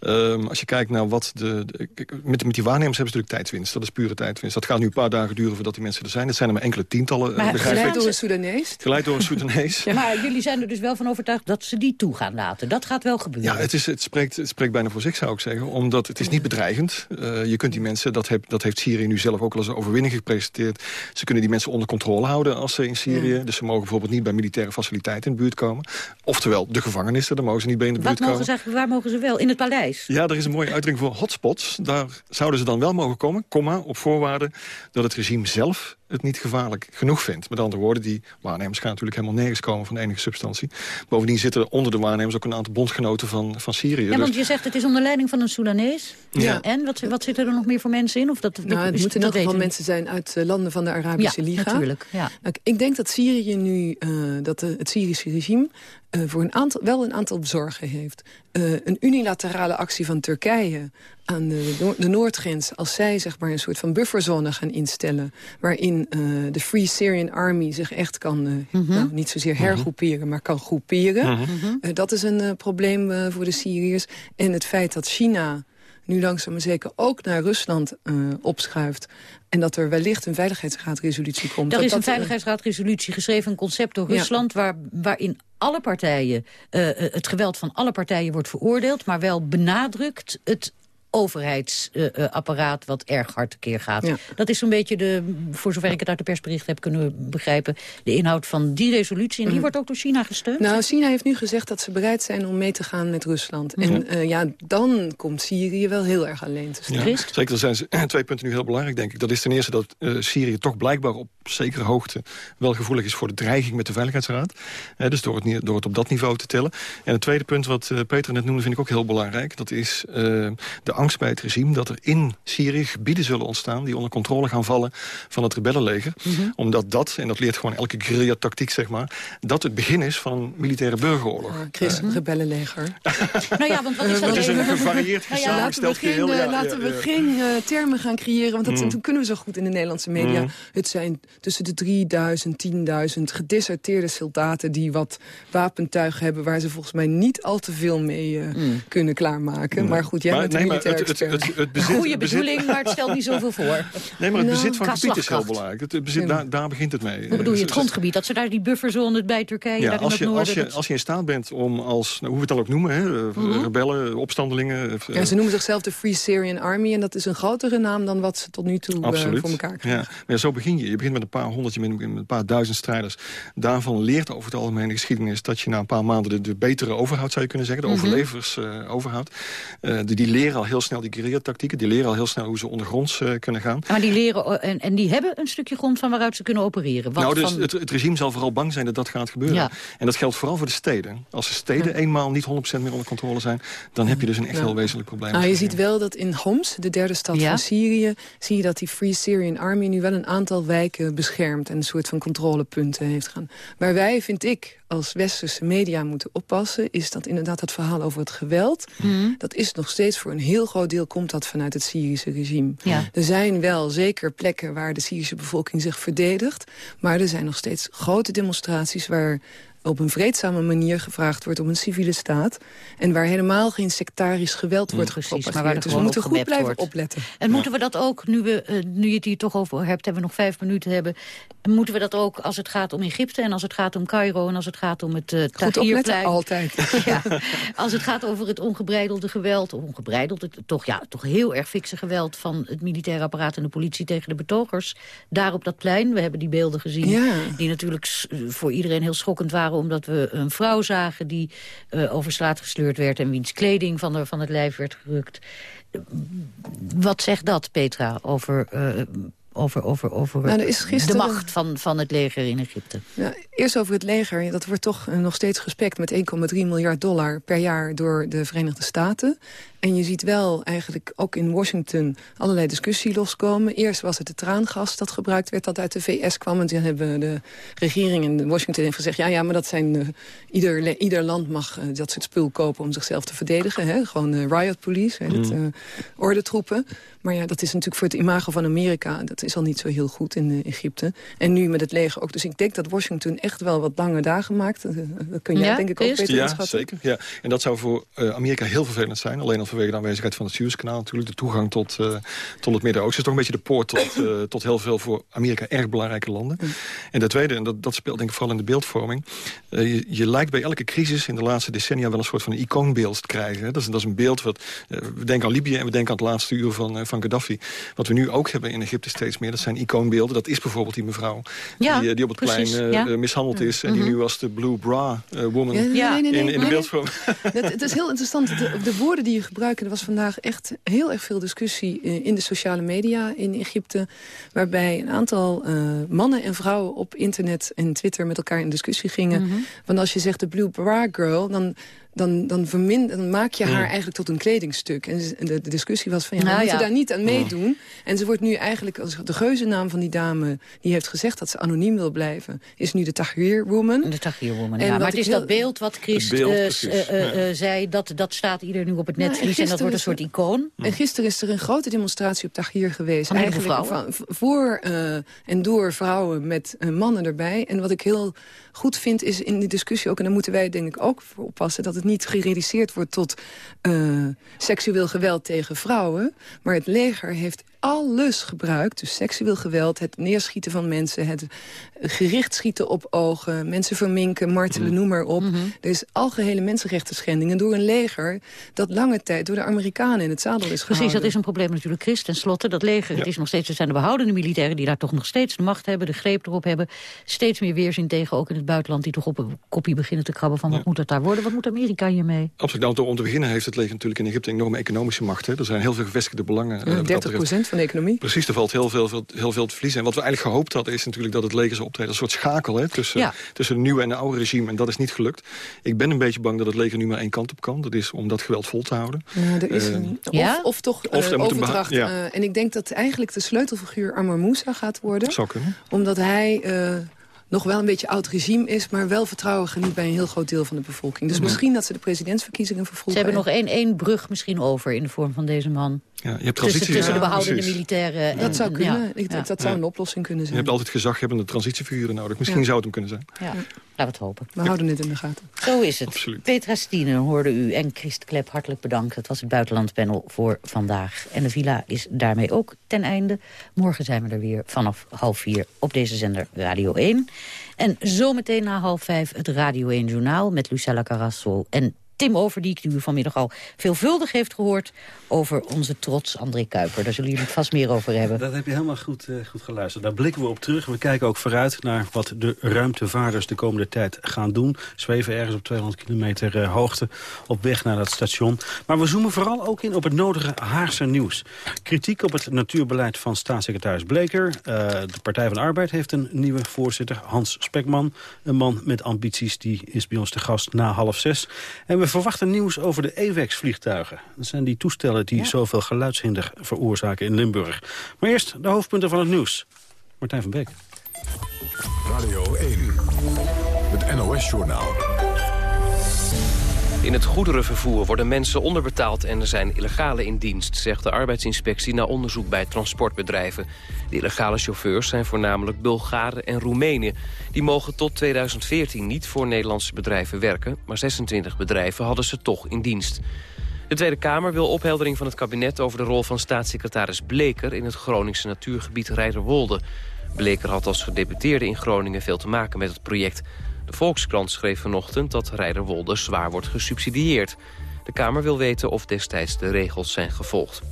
Um, als je kijkt naar wat de... de met, met die waarnemers hebben ze natuurlijk tijdwinst. Dat is pure tijdwinst. Dat gaat nu een paar dagen duren voordat die mensen er zijn. Het zijn er maar enkele tientallen. Maar geleid door een Soedanees? Geleid door een Soedanees. (laughs) ja. Maar jullie zijn er dus wel van overtuigd dat ze die toe gaan laten. Dat gaat wel gebeuren. Ja, het, is, het, spreekt, het spreekt bijna voor zich zou ik zeggen. Omdat het is niet bedreigend. je kunt die mensen, dat, heb, dat heeft Syrië nu zelf ook al als een overwinning gepresenteerd ze kunnen die mensen onder controle houden als ze in Syrië. Ja. Dus ze mogen bijvoorbeeld niet bij militaire faciliteiten in de buurt komen. Oftewel, de gevangenissen, daar mogen ze niet bij in de Wat buurt mogen komen. Ze eigenlijk, waar mogen ze wel? In het paleis? Ja, er is een mooie uitdrukking voor hotspots. Daar zouden ze dan wel mogen komen, comma, op voorwaarde dat het regime zelf het niet gevaarlijk genoeg vindt. Met andere woorden, die waarnemers gaan natuurlijk helemaal nergens komen van enige substantie. Bovendien zitten er onder de waarnemers ook een aantal bondgenoten van, van Syrië. Ja, want dus... je zegt het is onder leiding van een Soedanees. Ja. En wat, wat zitten er nog meer voor mensen in? Of dat, nou, het is, moeten in geval mensen zijn uit uh, landen van de Arabische ja, Liga. natuurlijk. Ja. Nou, ik denk dat Syrië nu, uh, dat de, het Syrische regime... Uh, voor een aantal, wel een aantal zorgen heeft. Uh, een unilaterale actie van Turkije aan de, de Noordgrens... als zij zeg maar, een soort van bufferzone gaan instellen... waarin uh, de Free Syrian Army zich echt kan, mm -hmm. nou, niet zozeer hergroeperen... Mm -hmm. maar kan groeperen. Mhm. Mm -hmm. dat is een probleem voor de Syriërs. En het feit dat China nu langzaam maar zeker ook naar Rusland uh, opschuift... en dat er wellicht een veiligheidsraadresolutie komt. Er dat is een dat, veiligheidsraadresolutie geschreven, een concept door Rusland... Ja. Waar, waarin alle partijen, uh, het geweld van alle partijen wordt veroordeeld... maar wel benadrukt het overheidsapparaat uh, wat erg hard tekeer gaat. Ja. Dat is zo'n beetje, de, voor zover ik het uit de persbericht heb kunnen begrijpen... de inhoud van die resolutie. En die Mm. wordt ook door China gesteund? Nou, China heeft nu gezegd dat ze bereid zijn om mee te gaan met Rusland. Mm. En uh, ja, dan komt Syrië wel heel erg alleen te staan. Ja, zeker, er zijn twee punten nu heel belangrijk, denk ik. Dat is ten eerste dat uh, Syrië toch blijkbaar op zekere hoogte... wel gevoelig is voor de dreiging met de Veiligheidsraad. Uh, dus door het, door het op dat niveau te tellen. En het tweede punt wat uh, Peter net noemde, vind ik ook heel belangrijk. Dat is uh, de angst bij het regime dat er in Syrië gebieden zullen ontstaan... die onder controle gaan vallen van het rebellenleger. Mhm. Mm -hmm. Omdat dat, en dat leert gewoon elke guerrilla-tactiek, zeg maar... dat het begin is van een militaire burgeroorlog. Chris, uh, rebellenleger. (laughs) nou ja, want wat is dat? Het is een gevarieerd nou ja, Laten we geen, geheel, ja, laten ja, we geen uh, termen gaan creëren... want dat, Mm. toen kunnen we zo goed in de Nederlandse media. Mm. Het zijn tussen de 3000, 10.000 gedisserteerde soldaten... die wat wapentuig hebben... waar ze volgens mij niet al te veel mee uh, Mm. kunnen klaarmaken. Maar goed, jij Maar- bent nee, maar het- het- het- het bezit- Goede het bezit- bedoeling, maar het stelt niet zoveel voor. Nee, maar het Nou, bezit van gebied is heel belangrijk. Het, het bezit, Ja. daar, daar begint het mee. Wat bedoel je, het Dus- grondgebied? Dat ze daar die bufferzone bij Turkije, Ja, daar in als het je, noorden... als, je, als je in staat bent om als, nou, hoe we het dan ook noemen, hè, eh, Mhm. rebellen, opstandelingen... eh, Ja, ze noemen zichzelf de Free Syrian Army... en dat is een grotere naam dan wat ze tot nu toe uh, Absoluut. voor elkaar ja. krijgen. Maar ja, zo begin je. Je begint met een paar honderd, je begint met een paar duizend strijders. Daarvan leert over het algemeen de geschiedenis... dat je na een paar maanden de, de betere overhoud, zou je kunnen zeggen. De Mhm. overlevers eh, overhoudt. Eh, die, die leren al heel heel snel die guerrilla-tactieken. Die leren al heel snel hoe ze ondergronds uh, kunnen gaan. Maar die leren en, en die hebben een stukje grond van waaruit ze kunnen opereren. nou, dus het, het, regime zal vooral bang zijn dat dat gaat gebeuren. Ja. En dat geldt vooral voor de steden. Als de steden eenmaal niet 100% meer onder controle zijn... dan heb je dus een echt heel wezenlijk probleem. Nou, je ziet wel dat in Homs, de derde stad van Syrië... zie je dat die Free Syrian Army nu wel een aantal wijken beschermt... en een soort van controlepunten heeft gaan. Waar wij, vind ik, als westerse media moeten oppassen... is dat inderdaad het verhaal over het geweld... Mhm. dat is nog steeds voor een heel groot deel... komt dat vanuit het Syrische regime. Er zijn wel zeker plekken waar de Syrische bevolking zich verdedigt... maar er zijn nog steeds grote demonstraties... waar op een vreedzame manier gevraagd wordt om een civiele staat. En waar helemaal geen sectarisch geweld wordt mm, Precies, maar waar dus we moeten goed blijven wordt. opletten. En moeten we dat ook, nu, we, uh, nu je het hier toch over hebt... hebben we nog vijf minuten hebben... moeten we dat ook als het gaat om Egypte en als het gaat om Cairo... en als het gaat om het uh, Tahrirplein... altijd. (laughs) ja, als het gaat over het ongebreidelde geweld... ongebreideld, het, toch, ja, toch heel erg fikse geweld... van het militaire apparaat en de politie tegen de betogers. Daar op dat plein, we hebben die beelden gezien... die natuurlijk voor iedereen heel schokkend waren omdat we een vrouw zagen die uh, over straat gesleurd werd... en wiens kleding van, de, van het lijf werd gerukt. Wat zegt dat, Petra, over uh, over, over, over nou, de macht van, van het leger in Egypte. Ja, eerst over het leger. Dat wordt toch nog steeds gespekt met 1,3 miljard dollar per jaar door de Verenigde Staten. En je ziet wel eigenlijk ook in Washington allerlei discussie loskomen. Eerst was het het traangas dat gebruikt werd, dat uit de VS kwam. En toen hebben de regering in Washington heeft gezegd... ja, ja, maar dat zijn, uh, ieder, ieder land mag uh, dat soort spul kopen om zichzelf te verdedigen. Hè? Gewoon uh, riot police, hè? Mm. Het, ordentroepen. Maar ja, dat is natuurlijk voor het imago van Amerika... dat is al niet zo heel goed in Egypte. En nu met het leger ook. Dus ik denk dat Washington echt wel wat lange dagen maakt. Dat kun jij denk ik ook beter Ja, zeker. Ja. En dat zou voor Amerika heel vervelend zijn. Alleen al vanwege de aanwezigheid van het Suezkanaal natuurlijk. De toegang tot, uh, tot het Midden-Oosten is toch een beetje de poort tot, uh, (clears throat) tot heel veel voor Amerika erg belangrijke landen. En de tweede, en dat, dat speelt denk ik vooral in de beeldvorming. Uh, je, je, lijkt bij elke crisis in de laatste decennia wel een soort van icoonbeeld te krijgen. Dat is, dat is een beeld wat, we denken aan Libië en we denken aan het laatste uur van, van Gaddafi. Wat we nu ook hebben in Egypte steeds meer, dat zijn icoonbeelden. Dat is bijvoorbeeld die mevrouw ja, die, die, op het precies, plein ja. mishandeld is. En die mhm. nu als de Blue Bra woman ja, nee, nee, nee, in, in de beeldvorming. Het is heel interessant. De, de woorden die je gebruikt, was vandaag echt heel erg veel discussie eh, in de sociale media in Egypte. Waarbij een aantal uh, mannen en vrouwen op internet en Twitter met elkaar in discussie gingen. Mm Want als je zegt de Blue Bra Girl, dan dan, dan, vermind, dan maak je haar eigenlijk tot een kledingstuk. En de, de discussie was van, ja, nou, moet daar niet aan meedoen. En ze wordt nu eigenlijk, als de geuzennaam van die dame... die heeft gezegd dat ze anoniem wil blijven... is nu de Tahrir Woman. De Tahrir Woman, ja. Maar het is dat beeld wat Christ uh, zei... Dat, dat staat ieder nu op het nou, netvlies en, en dat wordt een soort icoon. En gisteren is er een grote demonstratie op Tahrir geweest. Van eigenlijk van, voor en door vrouwen met mannen erbij. En wat ik heel goed vind is in die discussie ook... en daar moeten wij denk ik ook voor oppassen... dat het niet gereduceerd wordt tot uh, seksueel geweld tegen vrouwen. Maar het leger heeft alles gebruikt. Dus seksueel geweld, het neerschieten van mensen... het gericht schieten op ogen, mensen verminken, martelen, mm. noem maar op. Mm -hmm. Er is algehele mensenrechten schendingen door een leger... dat lange tijd door de Amerikanen in het zadel is Precies, dat is een probleem natuurlijk, Christ. Ten slotte, dat leger, het is nog steeds... er zijn de behoudende militairen die daar toch nog steeds de macht hebben... de greep erop hebben, steeds meer weerzin tegen... ook in het buitenland, die toch op een kopie beginnen te krabben... van wat moet dat daar worden, wat moet Amerika hiermee? Absoluut, nou, om te beginnen heeft het leger natuurlijk in Egypte... een enorme economische macht. Hè. Er zijn heel veel gevestigde belangen. Ja, 30 procent van de economie. Precies, er valt heel veel, heel veel te verliezen. En wat we eigenlijk gehoopt hadden is natuurlijk dat het leger zou optreden... een soort schakel hè, tussen, tussen het nieuwe en het oude regime. En dat is niet gelukt. Ik ben een beetje bang dat het leger nu maar één kant op kan. Dat is om dat geweld vol te houden. Ja, er is een, uh, of, of, toch of uh, overdracht. Uh, en ik denk dat eigenlijk de sleutelfiguur Amar Moussa gaat worden. Zou kunnen. Omdat hij nog wel een beetje oud regime is... maar wel vertrouwen geniet bij een heel groot deel van de bevolking. Dus misschien dat ze de presidentsverkiezingen vervroegen. Ze hebben nog één, één brug misschien over in de vorm van deze man. Ja, je hebt transitie, tussen, tussen de behoudende militairen. dat zou kunnen. Ik, dat zou een oplossing kunnen zijn. Je hebt altijd gezaghebbende transitiefiguren nodig. Misschien zou het hem kunnen zijn. Ja. Laten we het hopen. We houden het in de gaten. Zo is het. Absoluut. Petra Stienen hoorde u en Christ Klep hartelijk bedankt. Het was het buitenlandpanel voor vandaag. En de villa is daarmee ook ten einde. Morgen zijn we er weer vanaf half vier op deze zender Radio 1. En zometeen na half vijf het Radio 1 Journaal met Lucella Carrasso en Tim Overdiek, die u vanmiddag al veelvuldig heeft gehoord... over onze trots André Kuiper. Daar zullen jullie het vast meer over hebben. Dat heb je helemaal goed, uh, goed geluisterd. Daar blikken we op terug. We kijken ook vooruit naar wat de ruimtevaarders de komende tijd gaan doen. Zweven ergens op 200 kilometer uh, hoogte op weg naar dat station. Maar we zoomen vooral ook in op het nodige Haagse nieuws. Kritiek op het natuurbeleid van staatssecretaris Bleker. Uh, de Partij van Arbeid heeft een nieuwe voorzitter, Hans Spekman. Een man met ambities, die is bij ons te gast na half zes. En we verwachten nieuws over de EWEX-vliegtuigen. Dat zijn die toestellen die zoveel geluidshinder veroorzaken in Limburg. Maar eerst de hoofdpunten van het nieuws. Martijn van Beek. Radio 1, het NOS-journaal. In het goederenvervoer worden mensen onderbetaald en er zijn illegale in dienst, zegt de arbeidsinspectie na onderzoek bij transportbedrijven. De illegale chauffeurs zijn voornamelijk Bulgaren en Roemenen. Die mogen tot 2014 niet voor Nederlandse bedrijven werken, maar 26 bedrijven hadden ze toch in dienst. De Tweede Kamer wil opheldering van het kabinet over de rol van staatssecretaris Bleker in het Groningse natuurgebied Rijderwolde. Bleker had als gedeputeerde in Groningen veel te maken met het project. De Volkskrant schreef vanochtend dat Rijderwolde zwaar wordt gesubsidieerd. De Kamer wil weten of destijds de regels zijn gevolgd.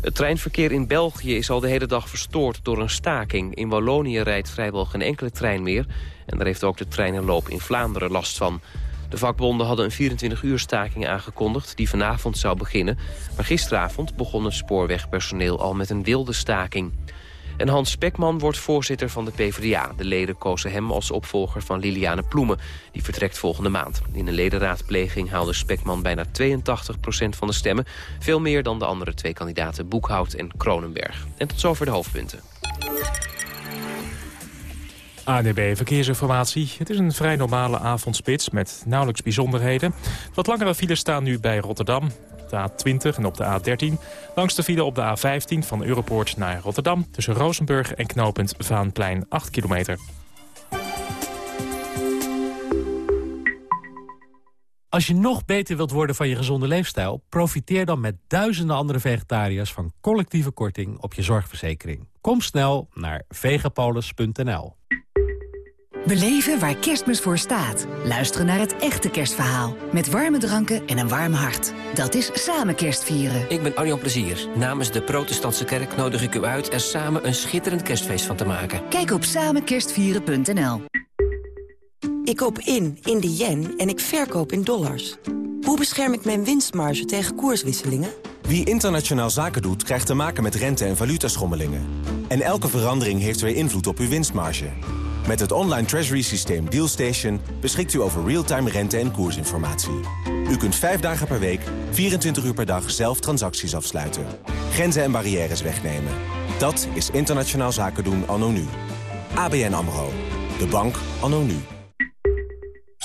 Het treinverkeer in België is al de hele dag verstoord door een staking. In Wallonië rijdt vrijwel geen enkele trein meer... en daar heeft ook de treinenloop in Vlaanderen last van. De vakbonden hadden een 24-uur staking aangekondigd... die vanavond zou beginnen. Maar gisteravond begon het spoorwegpersoneel al met een wilde staking. En Hans Spekman wordt voorzitter van de PvdA. De leden kozen hem als opvolger van Liliane Ploemen. Die vertrekt volgende maand. In een ledenraadpleging haalde Spekman bijna 82% van de stemmen. Veel meer dan de andere twee kandidaten Boekhout en Kronenberg. En tot zover de hoofdpunten. ANDB Verkeersinformatie. Het is een vrij normale avondspits met nauwelijks bijzonderheden. Wat langere files staan nu bij Rotterdam de A20 en op de A13. Langs de file op de A15 van Europoort naar Rotterdam... tussen Rozenburg en knooppunt Vaanplein 8 kilometer. Als je nog beter wilt worden van je gezonde leefstijl... profiteer dan met duizenden andere vegetariërs... van collectieve korting op je zorgverzekering. Kom snel naar vegapolis.nl. Beleven waar kerstmis voor staat. Luisteren naar het echte kerstverhaal. Met warme dranken en een warm hart. Dat is samen kerstvieren. Ik ben Arjan Plezier. Namens de protestantse kerk nodig ik u uit... er samen een schitterend kerstfeest van te maken. Kijk op samenkerstvieren.nl Ik koop in, in de yen en ik verkoop in dollars. Hoe bescherm ik mijn winstmarge tegen koerswisselingen? Wie internationaal zaken doet, krijgt te maken met rente- en valutaschommelingen. En elke verandering heeft weer invloed op uw winstmarge. Met het online treasury systeem DealStation beschikt u over real-time rente- en koersinformatie. U kunt vijf dagen per week, 24 uur per dag zelf transacties afsluiten. Grenzen en barrières wegnemen. Dat is internationaal zaken doen anno nu. ABN AMRO. De bank anno nu.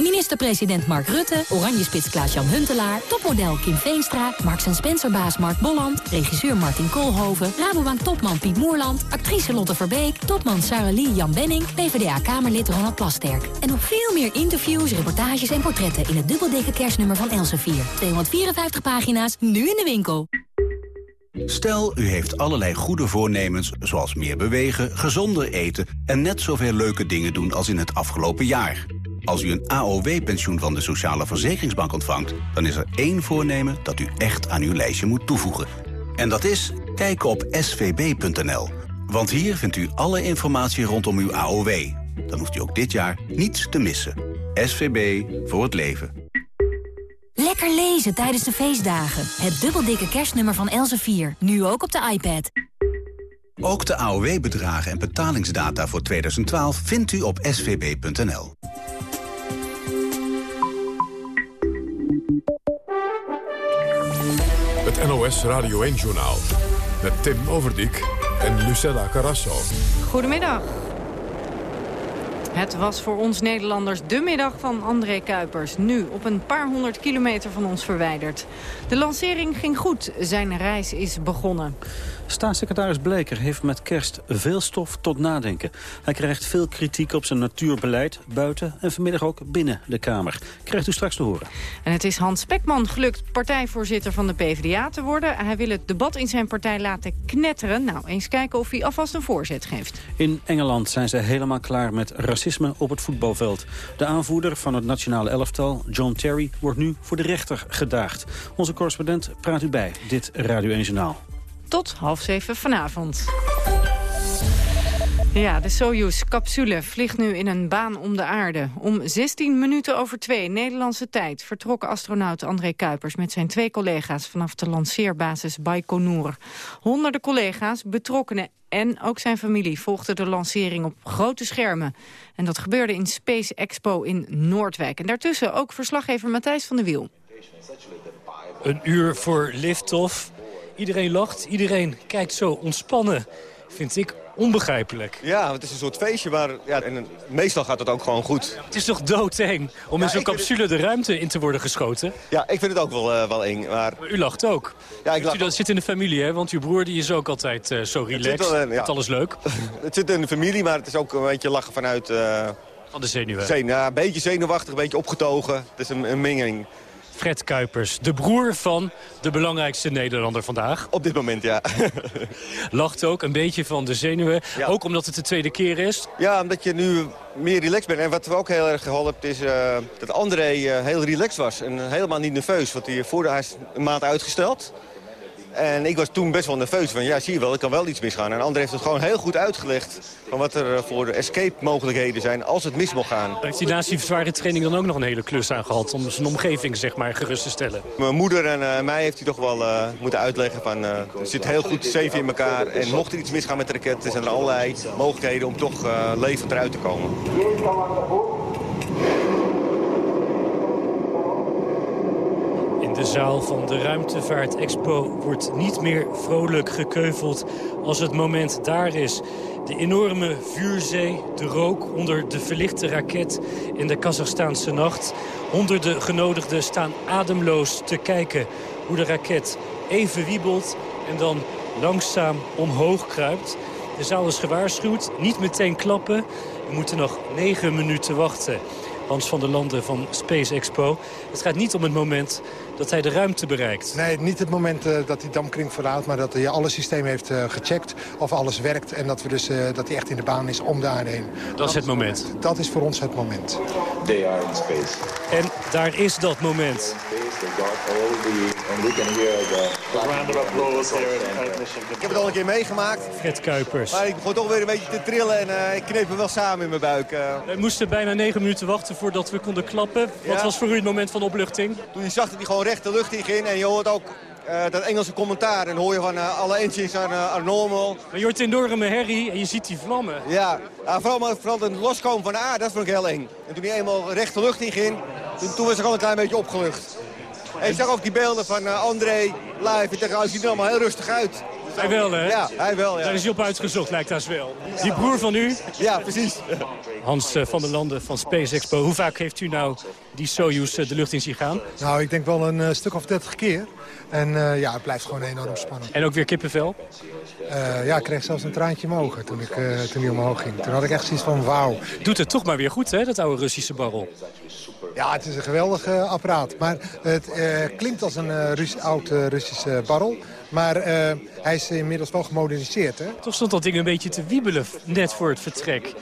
Minister-president Mark Rutte, Oranje-spits Klaas-Jan Huntelaar... topmodel Kim Veenstra, Marks Spencer-baas Mark Bolland... regisseur Martin Koolhoven, Rabobank-topman Piet Moerland... actrice Lotte Verbeek, topman Sarah Lee Jan Benning... PvdA-kamerlid Ronald Plasterk. En nog veel meer interviews, reportages en portretten... in het dubbeldikke kerstnummer van Elsevier. 254 pagina's, nu in de winkel. Stel, u heeft allerlei goede voornemens, zoals meer bewegen, gezonder eten... en net zoveel leuke dingen doen als in het afgelopen jaar... Als u een AOW-pensioen van de Sociale Verzekeringsbank ontvangt... dan is er één voornemen dat u echt aan uw lijstje moet toevoegen. En dat is kijken op svb.nl. Want hier vindt u alle informatie rondom uw AOW. Dan hoeft u ook dit jaar niets te missen. SVB voor het leven. Lekker lezen tijdens de feestdagen. Het dubbeldikke kerstnummer van Elsevier. Nu ook op de iPad. Ook de AOW-bedragen en betalingsdata voor 2012 vindt u op svb.nl. Het NOS Radio 1-journaal. Met Tim Overdijk en Lucella Carrasso. Goedemiddag. Het was voor ons Nederlanders de middag van André Kuipers. Nu op een paar honderd kilometer van ons verwijderd. De lancering ging goed. Zijn reis is begonnen. Staatssecretaris Bleker heeft met kerst veel stof tot nadenken. Hij krijgt veel kritiek op zijn natuurbeleid, buiten en vanmiddag ook binnen de Kamer. Krijgt u straks te horen. En het is Hans Spekman gelukt partijvoorzitter van de PvdA te worden. Hij wil het debat in zijn partij laten knetteren. Nou, eens kijken of hij alvast een voorzet geeft. In Engeland zijn ze helemaal klaar met racisme op het voetbalveld. De aanvoerder van het nationale elftal, John Terry, wordt nu voor de rechter gedaagd. Onze correspondent praat u bij, dit Radio 1 Journaal tot half zeven vanavond. Ja, de Soyuz-capsule vliegt nu in een baan om de aarde. Om 16 minuten over twee Nederlandse tijd vertrok astronaut André Kuipers met zijn twee collega's vanaf de lanceerbasis Baikonur. Honderden collega's, betrokkenen en ook zijn familie volgden de lancering op grote schermen. En dat gebeurde in Space Expo in Noordwijk. En daartussen ook verslaggever Matthijs van der Wiel. Een uur voor liftoff Iedereen lacht, iedereen kijkt zo ontspannen. Vind ik onbegrijpelijk. Ja, het is een soort feestje, maar ja, en meestal gaat het ook gewoon goed. Het is toch doodeng om in zo'n capsule de ruimte in te worden geschoten? Ja, ik vind het ook wel, uh, wel eng. Maar... maar... u lacht ook. Ja, ik lach... u, dat zit in de familie, hè? Want uw broer die is ook altijd uh, zo relaxed. Het, wel, ja. alles leuk. (laughs) het zit in de familie, maar het is ook een beetje lachen vanuit... Uh... Van de zenuwen? Zen, ja, een beetje zenuwachtig, een beetje opgetogen. Het is een, een menging. Fred Kuipers, de broer van de belangrijkste Nederlander vandaag. Op dit moment, ja. (laughs) Lacht ook een beetje van de zenuwen, ook omdat het de tweede keer is. Ja, omdat je nu meer relaxed bent. En wat we ook heel erg geholpen is uh, dat André uh, heel relaxed was en helemaal niet nerveus. Want hij, voor de, hij is een maand uitgesteld. En ik was toen best wel nerveus van, ja, zie je wel, ik kan wel iets misgaan. En André heeft het gewoon heel goed uitgelegd van wat er eh, voor escape-mogelijkheden zijn als het mis mocht gaan. Heeft hij naast die zware training dan ook nog een hele klus aan gehad om zijn omgeving zeg maar gerust te stellen? Mijn moeder en uh, mij heeft hij toch wel uh, moeten uitleggen van, uh, er zit heel goed zeven in elkaar. En mocht er iets misgaan met de raket, zijn er allerlei mogelijkheden om toch levend eruit te komen. De zaal van de Ruimtevaart Expo wordt niet meer vrolijk gekeuveld als het moment daar is. De enorme vuurzee, de rook onder de verlichte raket in de Kazachstaanse nacht. Honderden genodigden staan ademloos te kijken hoe de raket even wiebelt en dan langzaam omhoog kruipt. De zaal is gewaarschuwd, niet meteen klappen. We moeten nog negen minuten wachten. Hans van der Landen van Space Expo. Het gaat niet om het moment dat hij de ruimte bereikt. Nee, niet het moment uh, dat die damkring verlaat... maar dat hij alle systemen heeft uh, gecheckt of alles werkt... en dat, we dus, uh, dat hij echt in de baan is om de aarde heen. Dat, dat is het moment? Dat is voor ons het moment. They are in space. En daar is dat moment. Ik heb het al een keer meegemaakt. Fred Kuipers. Maar ik begon toch weer een beetje te trillen en ik kneep me wel samen in mijn buik. We moesten bijna negen minuten wachten voordat we konden klappen. Wat was voor u het moment van opluchting? Toen je zag dat hij gewoon recht de lucht in ging en je hoort ook uh, dat Engelse commentaar. En hoor je van uh, alle engines are, uh, are, normal. Maar je hoort enorme herrie en je ziet die vlammen. Ja, vooral, maar, vooral het loskomen van de aarde, dat vond ik heel eng. En toen hij eenmaal recht de lucht in ging, toen, toen was ik al een klein beetje opgelucht. En zag ook die beelden van André live. Er allemaal heel rustig uit. Hij wel, hè? Ja, hij wel, ja. Daar is hij op uitgezocht, lijkt dat wel. Die broer van u? Ja, precies. Hans van der Landen van Space Expo. Hoe vaak heeft u nou die Soyuz de lucht in zien gaan? Nou, ik denk wel een stuk of 30 keer. En uh, ja, het blijft gewoon enorm spannend. En ook weer kippenvel? Uh, ja, ik kreeg zelfs een traantje in mijn ogen toen, ik, uh, toen hij omhoog ging. Toen had ik echt zoiets van wauw. Doet het toch maar weer goed, hè, dat oude Russische barrel? Ja, het is een geweldig apparaat. Maar het klinkt als een Rus oud Russische barrel. Maar hij is inmiddels wel gemoderniseerd, hè? Toch stond dat ding een beetje te wiebelen net voor het vertrek.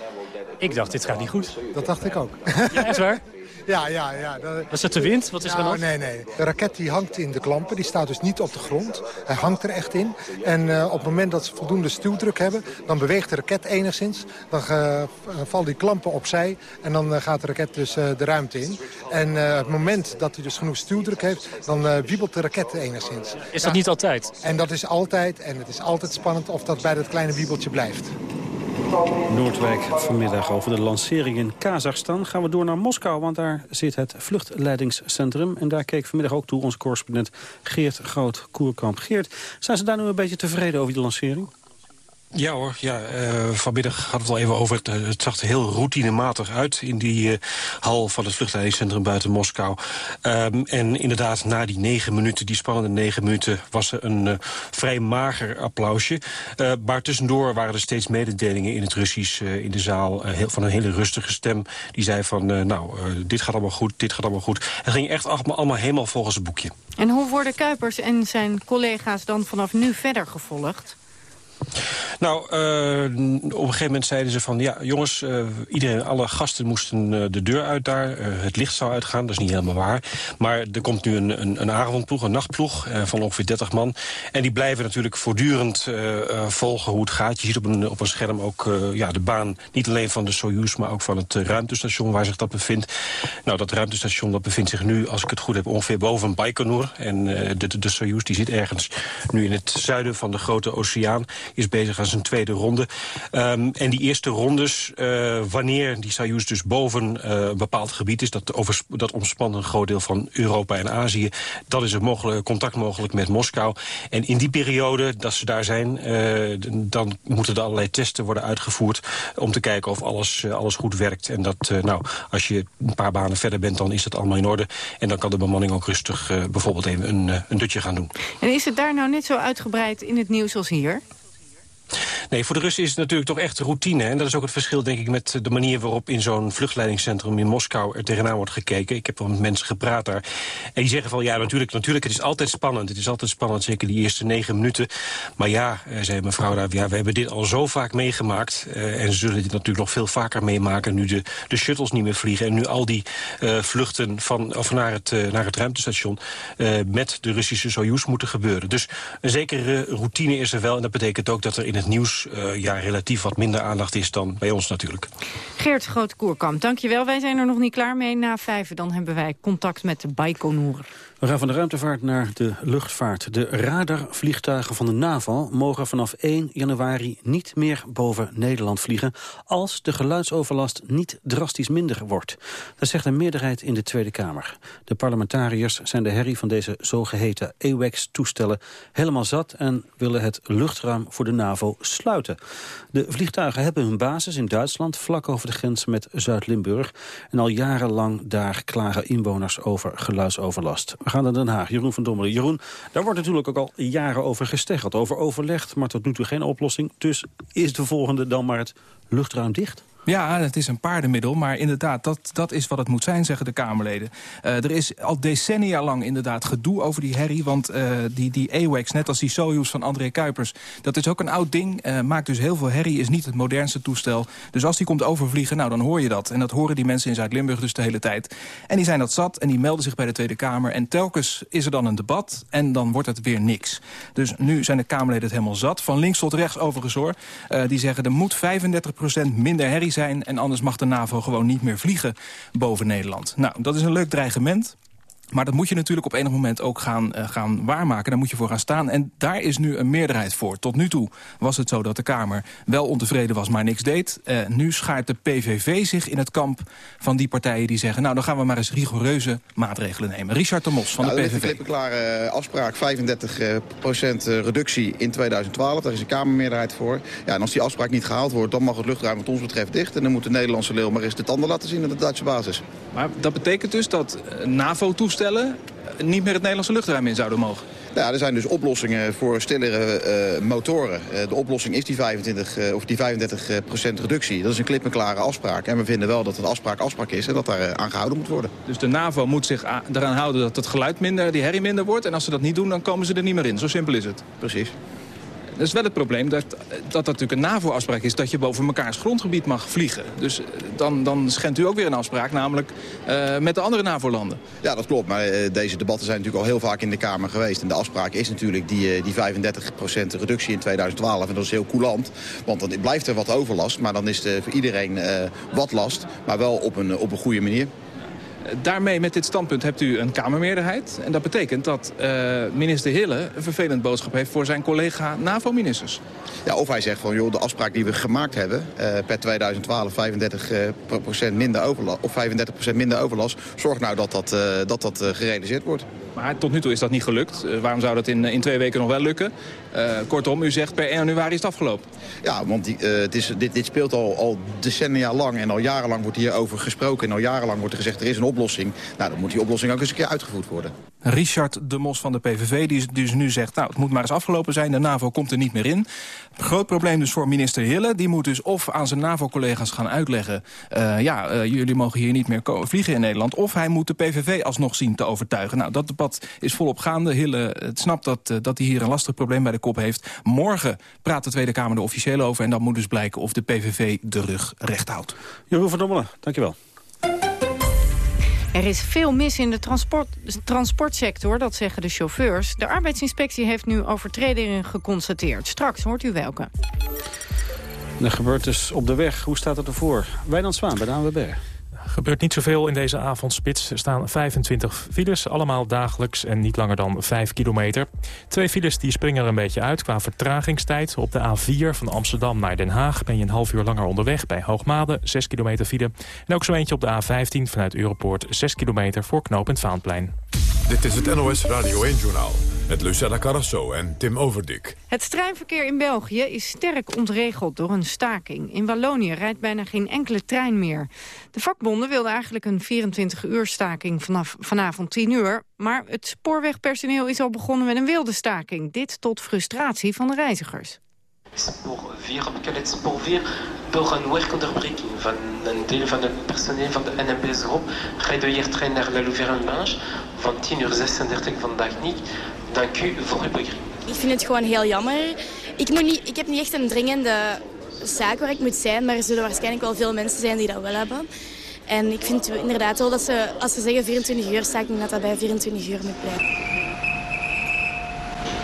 Ik dacht, dit gaat niet goed. Dat dacht ik ook. Ja, echt waar? (laughs) Ja, ja, ja. Was dat de wind? Wat is er nou? Nee, nee. De raket die hangt in de klampen. Die staat dus niet op de grond. Hij hangt er echt in. En uh, op het moment dat ze voldoende stuwdruk hebben... dan beweegt de raket enigszins. Dan uh, vallen die klampen opzij. En dan uh, gaat de raket dus de ruimte in. En het moment dat hij dus genoeg stuwdruk heeft... dan wiebelt de raket enigszins. Is dat niet altijd? En dat is altijd. En het is altijd spannend of dat bij dat kleine wiebeltje blijft. Noordwijk vanmiddag over de lancering in Kazachstan. Gaan we door naar Moskou, want daar zit het vluchtleidingscentrum. En daar keek vanmiddag ook toe onze correspondent Geert Groot-Koerkamp. Geert, zijn ze daar nu een beetje tevreden over die lancering? Ja hoor, ja, uh, vanmiddag hadden we het al even over. Het, eh, zag er heel routinematig uit in die uh, hal van het vluchtleidingscentrum buiten Moskou. Um, en inderdaad, na die negen minuten, die spannende negen minuten... was er een vrij mager applausje. maar tussendoor waren er steeds mededelingen in het Russisch in de zaal... Van een hele rustige stem. Die zei van, nou, dit gaat allemaal goed, dit gaat allemaal goed. Het ging echt allemaal helemaal volgens het boekje. En hoe worden Kuipers en zijn collega's dan vanaf nu verder gevolgd? Nou, uh, op een gegeven moment zeiden ze van... ja, jongens, uh, iedereen, alle gasten moesten uh, de deur uit daar. het licht zou uitgaan, dat is niet helemaal waar. Maar er komt nu een, een, een avondploeg, een nachtploeg... van ongeveer 30 man. En die blijven natuurlijk voortdurend volgen hoe het gaat. Je ziet op een, op een scherm ook ja, de baan, niet alleen van de Soyuz... maar ook van het ruimtestation waar zich dat bevindt. Nou, dat ruimtestation dat bevindt zich nu, als ik het goed heb... ongeveer boven Baikonur. En de, de, de Soyuz die zit ergens nu in het zuiden van de grote oceaan is bezig aan zijn tweede ronde. Um, en die eerste rondes, uh, wanneer die Soyuz dus boven uh, een bepaald gebied is... dat, dat omspant een groot deel van Europa en Azië... dan is er contact mogelijk met Moskou. En in die periode dat ze daar zijn... Uh, dan moeten er allerlei testen worden uitgevoerd... om te kijken of alles, alles goed werkt. En dat, nou, als je een paar banen verder bent, dan is dat allemaal in orde. En dan kan de bemanning ook rustig bijvoorbeeld even een, een dutje gaan doen. En is het daar nou net zo uitgebreid in het nieuws als hier? Nee, voor de Russen is het natuurlijk toch echt routine. En dat is ook het verschil, denk ik, met de manier waarop in zo'n vluchtleidingscentrum in Moskou er tegenaan wordt gekeken. Ik heb wel met mensen gepraat daar. En die zeggen van, ja, natuurlijk, natuurlijk, het is altijd spannend. Het is altijd spannend, zeker die eerste negen minuten. Maar ja, eh, zei mevrouw daar, ja, we hebben dit al zo vaak meegemaakt. Uh, en ze zullen dit natuurlijk nog veel vaker meemaken nu de, de shuttles niet meer vliegen. En nu al die uh, vluchten van, of naar, het, naar het ruimtestation met de Russische Soyuz moeten gebeuren. Dus een zekere routine is er wel. En dat betekent ook dat er in het nieuws uh, ja, relatief wat minder aandacht is dan bij ons natuurlijk. Geert Groot-Koerkamp, dankjewel. Wij zijn er nog niet klaar mee. Na vijf dan hebben wij contact met de Baikonur. We gaan van de ruimtevaart naar de luchtvaart. De radarvliegtuigen van de NAVO mogen vanaf 1 januari niet meer boven Nederland vliegen... als de geluidsoverlast niet drastisch minder wordt. Dat zegt een meerderheid in de Tweede Kamer. De parlementariërs zijn de herrie van deze zogeheten AWACS-toestellen helemaal zat... en willen het luchtruim voor de NAVO sluiten. De vliegtuigen hebben hun basis in Duitsland, vlak over de grens met Zuid-Limburg. En al jarenlang daar klagen inwoners over geluidsoverlast. We gaan naar Den Haag. Jeroen van Dommelen. Jeroen, daar wordt natuurlijk ook al jaren over gesteggeld, over overlegd, maar tot nu toe geen oplossing. Dus is de volgende dan maar het luchtruim dicht? Ja, het is een paardenmiddel, maar inderdaad, dat, dat is wat het moet zijn, zeggen de Kamerleden. Uh, er is al decennia lang inderdaad gedoe over die herrie, want uh, die, die AWACS, net als die Soyuz van André Kuipers, dat is ook een oud ding, uh, maakt dus heel veel herrie, is niet het modernste toestel. Dus als die komt overvliegen, nou dan hoor je dat. En dat horen die mensen in Zuid-Limburg dus de hele tijd. En die zijn dat zat en die melden zich bij de Tweede Kamer en telkens is er dan een debat en dan wordt het weer niks. Dus nu zijn de Kamerleden het helemaal zat, van links tot rechts overigens hoor. die zeggen er moet 35% minder herrie zijn... en anders mag de NAVO gewoon niet meer vliegen boven Nederland. Nou, dat is een leuk dreigement. Maar dat moet je natuurlijk op enig moment ook gaan, uh, gaan waarmaken. Daar moet je voor gaan staan. En daar is nu een meerderheid voor. Tot nu toe was het zo dat de Kamer wel ontevreden was, maar niks deed. Uh, nu schaart de PVV zich in het kamp van die partijen die zeggen... nou, dan gaan we maar eens rigoureuze maatregelen nemen. Richard de Mos van nou, de PVV. Een klare afspraak, 35 uh, procent reductie in 2012. Daar is een Kamermeerderheid voor. Ja, en als die afspraak niet gehaald wordt, dan mag het luchtruim wat ons betreft dicht. En dan moet de Nederlandse leeuw maar eens de tanden laten zien aan de Duitse basis. Maar dat betekent dus dat NAVO-toestellen niet meer het Nederlandse luchtruim in zouden mogen? Ja, er zijn dus oplossingen voor stillere uh, motoren. Uh, de oplossing is die, 25, uh, of die 35% reductie. Dat is een klip-en-klare afspraak. En we vinden wel dat het afspraak afspraak is en dat daar aan gehouden moet worden. Dus de NAVO moet zich eraan houden dat het geluid minder, die herrie minder wordt. En als ze dat niet doen, dan komen ze er niet meer in. Zo simpel is het. Precies. Dat is wel het probleem dat dat, natuurlijk een NAVO-afspraak is... dat je boven mekaars grondgebied mag vliegen. Dus dan, dan schendt u ook weer een afspraak, namelijk uh, met de andere NAVO-landen. Ja, dat klopt. Maar uh, deze debatten zijn natuurlijk al heel vaak in de Kamer geweest. En de afspraak is natuurlijk die, die 35% reductie in 2012. En dat is heel coulant, want dan blijft er wat overlast. Maar dan is het voor iedereen wat last, maar wel op een, op een goede manier. Daarmee, met dit standpunt, hebt u een Kamermeerderheid. En dat betekent dat uh, minister Hille een vervelend boodschap heeft... voor zijn collega NAVO-ministers. Ja, of hij zegt van, joh, de afspraak die we gemaakt hebben... Uh, per 2012 35% uh, minder overlast, of 35% minder overlast... zorg nou dat dat, dat, dat gerealiseerd wordt. Maar tot nu toe is dat niet gelukt. waarom zou dat in, in twee weken nog wel lukken? Kortom, u zegt per 1 januari is het afgelopen. Ja, want die, het is, dit, dit speelt al, al decennia lang en al jarenlang wordt hierover gesproken... en al jarenlang wordt er gezegd, er is een oplossing. Nou, dan moet die oplossing ook eens een keer uitgevoerd worden. Richard de Mos van de PVV, die dus nu zegt... nou, het moet maar eens afgelopen zijn, de NAVO komt er niet meer in. Groot probleem dus voor minister Hille. Die moet dus of aan zijn NAVO-collega's gaan uitleggen... Uh, ja, uh, jullie mogen hier niet meer vliegen in Nederland... of hij moet de PVV alsnog zien te overtuigen. Nou, dat debat is volop gaande. Hille het snapt dat, dat hij hier een lastig probleem bij de kop heeft. Morgen praat de Tweede Kamer er officieel over... en dan moet dus blijken of de PVV de rug recht houdt. Jeroen van Dommelen, dankjewel. Er is veel mis in de transport, transportsector, dat zeggen de chauffeurs. De arbeidsinspectie heeft nu overtredingen geconstateerd. Straks hoort u welke. Er gebeurt dus op de weg. Hoe staat het ervoor? Wijnand Zwaan bij de ANWB gebeurt niet zoveel in deze avondspits. Er staan 25 files, allemaal dagelijks en niet langer dan 5 kilometer. Twee files die springen er een beetje uit qua vertragingstijd. Op de A4 van Amsterdam naar Den Haag ben je een half uur langer onderweg... bij Hoogmade, 6 kilometer file. En ook zo eentje op de A15 vanuit Europoort, 6 kilometer voor knooppunt Vaanplein. Dit is het NOS Radio 1-journaal met Lucella Carrasso en Tim Overdik. Het treinverkeer in België is sterk ontregeld door een staking. In Wallonië rijdt bijna geen enkele trein meer. De vakbonden wilden eigenlijk een 24-uur staking vanaf vanavond 10 uur. Maar het spoorwegpersoneel is al begonnen met een wilde staking. Dit tot frustratie van de reizigers. Spoorweer bekend spoorweer door een werkonderbreking van een deel van het personeel van de NMBS-groep rijdt de trein naar La Louvain-en-Binge van 10 uur 36 vandaag niet. Dank u voor uw begrip. Ik vind het gewoon heel jammer. Ik, moet niet, ik heb niet echt een dringende zaak waar ik moet zijn, maar er zullen waarschijnlijk wel veel mensen zijn die dat wel hebben. En ik vind inderdaad wel dat ze, als ze zeggen 24 uur staking, dat dat bij 24 uur moet blijven.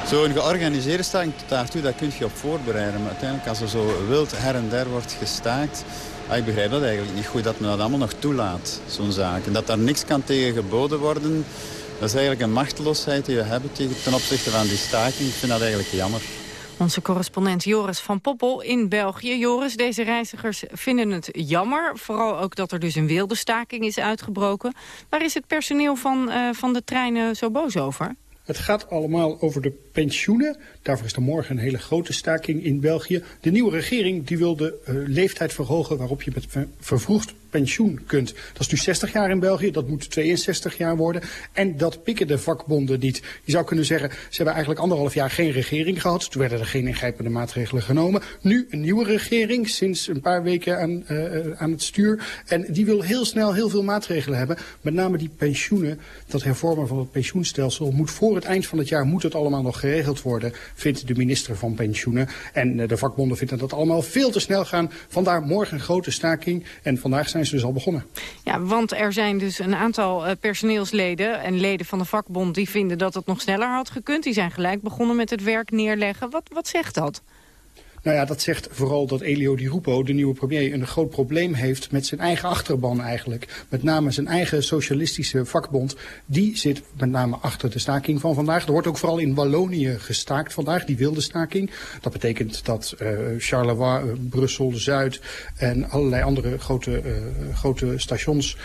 Zo'n georganiseerde staking tot daartoe, daar kun je op voorbereiden. Maar uiteindelijk als er zo wild her en der wordt gestaakt... Ah, ik begrijp dat eigenlijk niet goed, dat men dat allemaal nog toelaat, zo'n zaak. En dat daar niks kan tegen geboden worden... Dat is eigenlijk een machteloosheid die we hebben ten opzichte van die staking. Ik vind dat eigenlijk jammer. Onze correspondent Joris van Poppel in België. Joris, deze reizigers vinden het jammer. Vooral ook dat er dus een wilde staking is uitgebroken. Waar is het personeel van, uh, van de treinen zo boos over? Het gaat allemaal over de pensioenen. Daarvoor is er morgen een hele grote staking in België. De nieuwe regering die wil de uh, leeftijd verhogen waarop je met vervroegd pensioen kunt. Dat is nu 60 jaar in België, dat moet 62 jaar worden. En dat pikken de vakbonden niet. Je zou kunnen zeggen, ze hebben eigenlijk anderhalf jaar geen regering gehad. Toen werden er geen ingrijpende maatregelen genomen. Nu een nieuwe regering, sinds een paar weken aan, uh, aan het stuur. En die wil heel snel heel veel maatregelen hebben. Met name die pensioenen, dat hervormen van het pensioenstelsel... moet voor het eind van het jaar moet het allemaal nog geregeld worden... vindt de minister van Pensioenen. En uh, de vakbonden vinden dat allemaal veel te snel gaan. Vandaar morgen een grote staking. En vandaag zijn ze dus al begonnen. Ja, want er zijn dus een aantal uh, personeelsleden en leden van de vakbond... die vinden dat het nog sneller had gekund. Die zijn gelijk begonnen met het werk neerleggen. Wat, wat zegt dat? Nou ja, dat zegt vooral dat Elio Di Rupo, de nieuwe premier, een groot probleem heeft met zijn eigen achterban eigenlijk. Met name zijn eigen socialistische vakbond. Die zit met name achter de staking van vandaag. Er wordt ook vooral in Wallonië gestaakt vandaag, die wilde staking. Dat betekent dat uh, Charleroi, uh, Brussel, Zuid en allerlei andere grote, uh, grote stations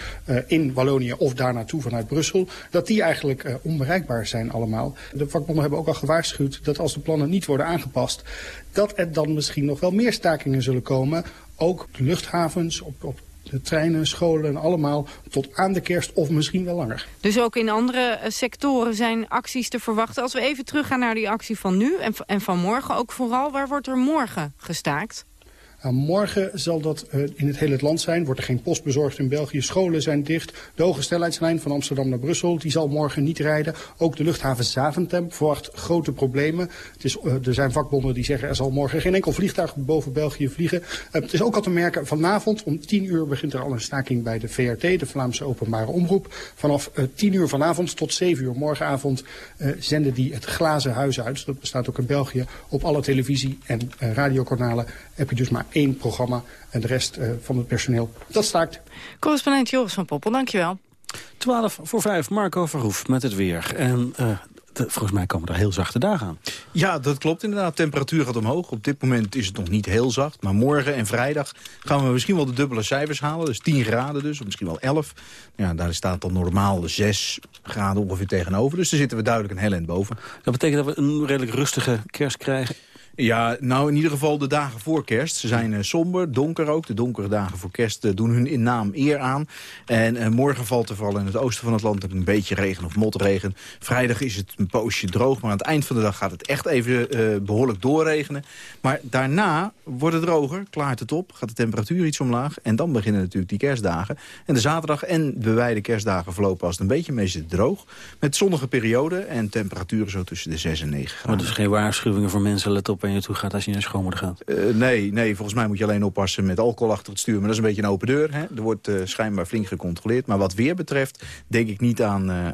in Wallonië of daar naartoe vanuit Brussel, dat die eigenlijk onbereikbaar zijn allemaal. De vakbonden hebben ook al gewaarschuwd dat als de plannen niet worden aangepast, dat er dan misschien nog wel meer stakingen zullen komen. Ook de luchthavens, op, op de treinen, scholen en allemaal tot aan de kerst of misschien wel langer. Dus ook in andere eh, sectoren zijn acties te verwachten. Als we even teruggaan naar die actie van nu en, en van morgen ook vooral. Waar wordt er morgen gestaakt? Nou, morgen zal dat uh, in het hele land zijn. Wordt er geen post bezorgd in België. Scholen zijn dicht. De hoge van Amsterdam naar Brussel die zal morgen niet rijden. Ook de luchthaven Zaventem verwacht grote problemen. Het is, uh, er zijn vakbonden die zeggen er zal morgen geen enkel vliegtuig boven België vliegen. Uh, het is ook al te merken vanavond om 10 uur begint er al een staking bij de VRT, de Vlaamse openbare omroep. Vanaf 10 uur vanavond tot 7 uur morgenavond zenden die het glazen huis uit. Dat bestaat ook in België. Op alle televisie- en radiokanalen heb je dus maar één programma en de rest uh, van het personeel, dat staakt. Correspondent Joris van Poppel, dankjewel. 12 voor 5, Marco Verhoef met het weer. En uh, de, volgens mij komen er heel zachte dagen aan. Ja, dat klopt inderdaad. Temperatuur gaat omhoog. Op dit moment is het nog niet heel zacht. Maar morgen en vrijdag gaan we misschien wel de dubbele cijfers halen. Dus 10 graden dus, of misschien wel 11. Ja, daar staat dan normaal 6 graden ongeveer tegenover. Dus daar zitten we duidelijk een hel in boven. Dat betekent dat we een redelijk rustige kerst krijgen? Ja, nou in ieder geval de dagen voor kerst. Ze zijn uh, somber, donker ook. De donkere dagen voor kerst uh, doen hun in naam eer aan. En uh, morgen valt er vooral in het oosten van het land een beetje regen of motregen. Vrijdag is het een poosje droog, maar aan het eind van de dag gaat het echt even behoorlijk doorregenen. Maar daarna wordt het droger, klaart het op, gaat de temperatuur iets omlaag. En dan beginnen natuurlijk die kerstdagen. En de zaterdag en de beide kerstdagen verlopen als het een beetje mee zit droog. Met zonnige perioden en temperaturen zo tussen de 6 en 9 graden. Maar dus geen waarschuwingen voor mensen, let op je toe gaat als je naar schoonmoeder gaat? Uh, nee, nee, volgens mij moet je alleen oppassen met alcohol achter het stuur. Maar dat is een beetje een open deur. Hè? Er wordt uh, schijnbaar flink gecontroleerd. Maar wat weer betreft denk ik niet aan... Uh,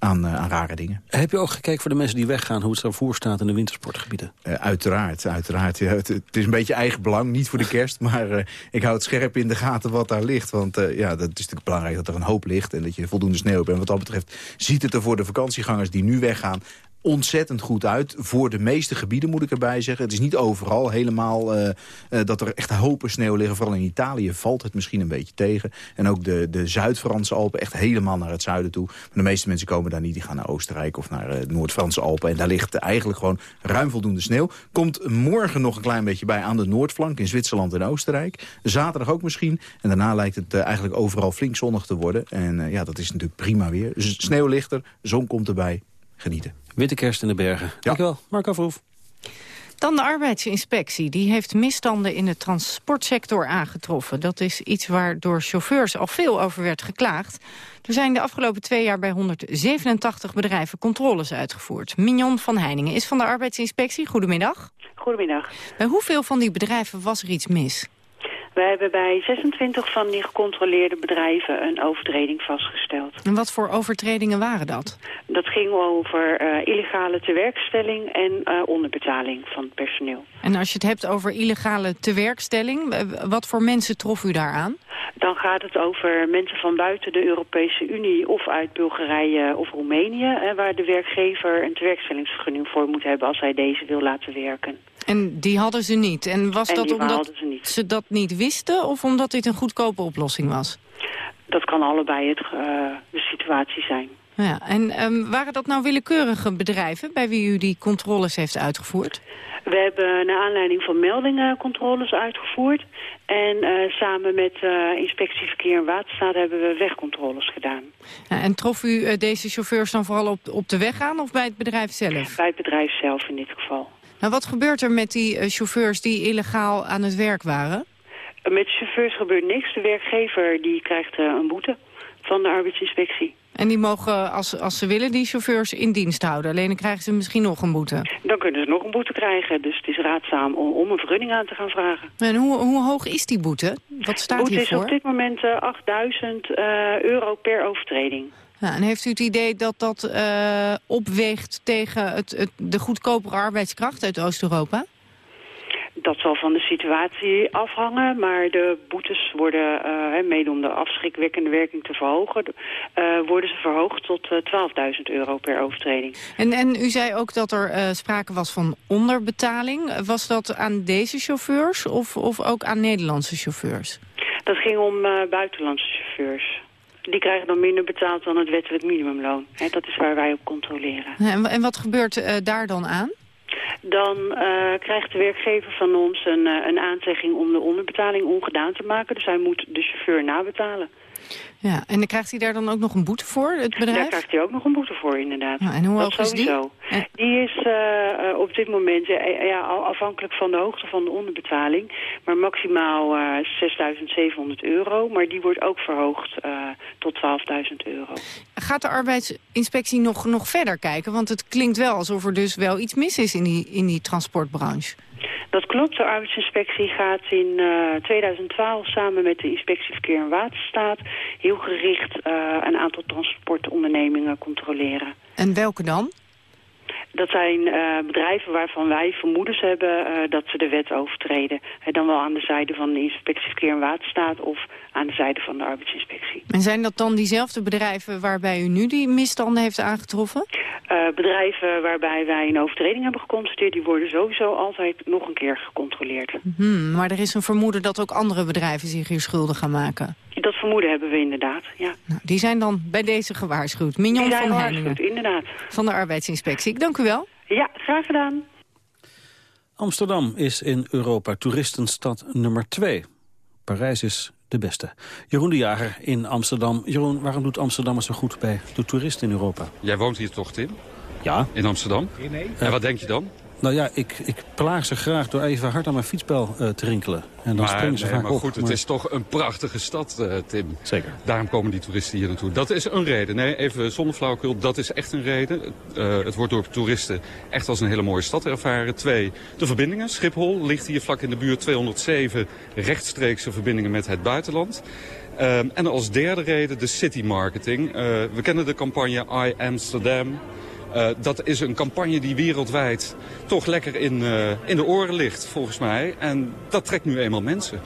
aan, aan, rare dingen. Heb je ook gekeken voor de mensen die weggaan... hoe het ervoor staat in de wintersportgebieden? Uh, uiteraard, uiteraard. Ja, het, het, is een beetje eigen belang, niet voor de kerst... (laughs) maar uh, ik hou het scherp in de gaten wat daar ligt. Want uh, ja, dat is natuurlijk belangrijk dat er een hoop ligt... en dat je voldoende sneeuw hebt. En wat dat betreft ziet het er voor de vakantiegangers die nu weggaan ontzettend goed uit. Voor de meeste gebieden moet ik erbij zeggen. Het is niet overal helemaal uh, uh, dat er echt hopen sneeuw liggen. Vooral in Italië valt het misschien een beetje tegen. En ook de, de Zuid-Franse Alpen echt helemaal naar het zuiden toe. Maar de meeste mensen komen daar niet. Die gaan naar Oostenrijk of naar uh, Noord-Franse Alpen. En daar ligt eigenlijk gewoon ruim voldoende sneeuw. Komt morgen nog een klein beetje bij aan de Noordflank in Zwitserland en Oostenrijk. Zaterdag ook misschien. En daarna lijkt het eigenlijk overal flink zonnig te worden. En ja, dat is natuurlijk prima weer. Dus sneeuw ligt er, zon komt erbij. Genieten. Witte kerst in de bergen. Ja. Dankjewel, Marco Verhoef. Dan de arbeidsinspectie. Die heeft misstanden in de transportsector aangetroffen. Dat is iets waar door chauffeurs al veel over werd geklaagd. Er zijn de afgelopen twee jaar bij 187 bedrijven controles uitgevoerd. Mignon van Heiningen is van de arbeidsinspectie. Goedemiddag. Goedemiddag. Bij hoeveel van die bedrijven was er iets mis? We hebben bij 26 van die gecontroleerde bedrijven een overtreding vastgesteld. En wat voor overtredingen waren dat? Dat ging over uh, illegale tewerkstelling en uh, onderbetaling van het personeel. En als je het hebt over illegale tewerkstelling, wat voor mensen trof u daaraan? Dan gaat het over mensen van buiten de Europese Unie of uit Bulgarije of Roemenië... Hè, waar de werkgever een tewerkstellingsvergunning voor moet hebben als hij deze wil laten werken. En die hadden ze niet? En was en dat omdat ze, dat niet wisten of omdat dit een goedkope oplossing was? Dat kan allebei het, uh, de situatie zijn. Ja, en um, waren dat nou willekeurige bedrijven bij wie u die controles heeft uitgevoerd? We hebben naar aanleiding van meldingen controles uitgevoerd. En uh, samen met uh, Inspectie Verkeer en Waterstaat hebben we wegcontroles gedaan. Ja, en trof u uh, deze chauffeurs dan vooral op, op de weg aan of bij het bedrijf zelf? Bij het bedrijf zelf in dit geval. Nou, wat gebeurt er met die chauffeurs die illegaal aan het werk waren? Met de chauffeurs gebeurt niks. De werkgever die krijgt een boete van de arbeidsinspectie. En die mogen, als, als ze willen, die chauffeurs in dienst houden. Alleen dan krijgen ze misschien nog een boete. Dan kunnen ze nog een boete krijgen. Dus het is raadzaam om, om een vergunning aan te gaan vragen. En hoe, hoe hoog is die boete? Wat staat boete hiervoor? is op dit moment uh, 8000 uh, euro per overtreding. En heeft u het idee dat dat uh, opweegt tegen het, het, de goedkopere arbeidskracht uit Oost-Europa? Dat zal van de situatie afhangen, maar de boetes worden, uh, mede om de afschrikwekkende werking te verhogen, uh, worden ze verhoogd tot uh, 12.000 euro per overtreding. En, en u zei ook dat er sprake was van onderbetaling. Was dat aan deze chauffeurs of, of ook aan Nederlandse chauffeurs? Dat ging om buitenlandse chauffeurs. Die krijgen dan minder betaald dan het wettelijk minimumloon. He, dat is waar wij op controleren. En, en wat gebeurt daar dan aan? Dan uh, krijgt de werkgever van ons een, uh, een aanzegging om de onderbetaling ongedaan te maken. Dus hij moet de chauffeur nabetalen. Ja, en dan krijgt hij daar dan ook nog een boete voor, het bedrijf? Daar krijgt hij ook nog een boete voor, inderdaad. Ja, en hoe hoog is die? Die is uh, op dit moment ja, afhankelijk van de hoogte van de onderbetaling. Maar maximaal 6.700 euro. Maar die wordt ook verhoogd tot 12.000 euro. Gaat de arbeidsinspectie nog, nog verder kijken? Want het klinkt wel alsof er dus wel iets mis is in die, in die transportbranche. Dat klopt. De arbeidsinspectie gaat in uh, 2012 samen met de inspectie Verkeer en Waterstaat heel gericht uh, een aantal transportondernemingen controleren. En welke dan? Dat zijn uh, bedrijven waarvan wij vermoedens hebben uh, dat ze de wet overtreden. Uh, dan wel aan de zijde van de inspectie verkeer en waterstaat of aan de zijde van de arbeidsinspectie. En zijn dat dan diezelfde bedrijven waarbij u nu die misstanden heeft aangetroffen? bedrijven waarbij wij een overtreding hebben geconstateerd... die worden sowieso altijd nog een keer gecontroleerd. Hmm, maar er is een vermoeden dat ook andere bedrijven zich hier schuldig gaan maken. Dat vermoeden hebben we inderdaad, ja. Nou, die zijn dan bij deze gewaarschuwd. Mignon van gewaarschuwd, inderdaad. Van de arbeidsinspectie. Ik dank u wel. Ja, graag gedaan. Amsterdam is in Europa toeristenstad nummer 2. Parijs is de beste. Jeroen de Jager in Amsterdam. Jeroen, waarom doet Amsterdam het zo goed bij de toeristen in Europa? Jij woont hier toch, Tim? Ja. In Amsterdam? Nee. En wat denk je dan? Nou ja, ik, ik plaag ze graag door even hard aan mijn fietsbel uh, te rinkelen. En dan maar, springen ze nee, vaak maar goed, het is toch een prachtige stad, uh, Tim. Zeker. Daarom komen die toeristen hier naartoe. Dat is een reden. Nee, even zonder flauwekul, dat is echt een reden. Uh, het wordt door toeristen echt als een hele mooie stad ervaren. Twee, de verbindingen. Schiphol ligt hier vlak in de buurt 207 rechtstreekse verbindingen met het buitenland. Uh, en als derde reden de city marketing. we kennen de campagne I Amsterdam. Uh, dat is een campagne die wereldwijd toch lekker in, uh, in de oren ligt, volgens mij. En dat trekt nu eenmaal mensen.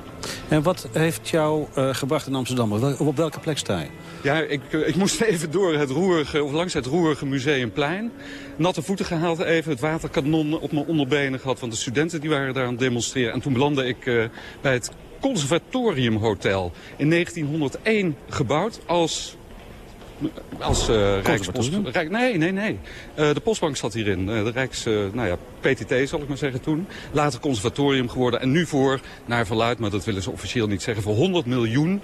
En wat heeft jou uh, gebracht in Amsterdam? Op welke plek sta je? Ja, ik, ik moest (laughs) even door het roerige, of langs het roerige museumplein. Natte voeten gehaald even, het waterkanon op mijn onderbenen gehad. Want de studenten die waren daar aan het demonstreren. En toen belandde ik bij het Conservatorium Hotel. In 1901 gebouwd als als uh, Rijkspost... Rijk, nee, nee, nee. Uh, de Postbank zat hierin. Uh, de Rijks, nou ja, PTT zal ik maar zeggen toen. Later conservatorium geworden. En nu voor, naar verluid, maar dat willen ze officieel niet zeggen... voor 100 miljoen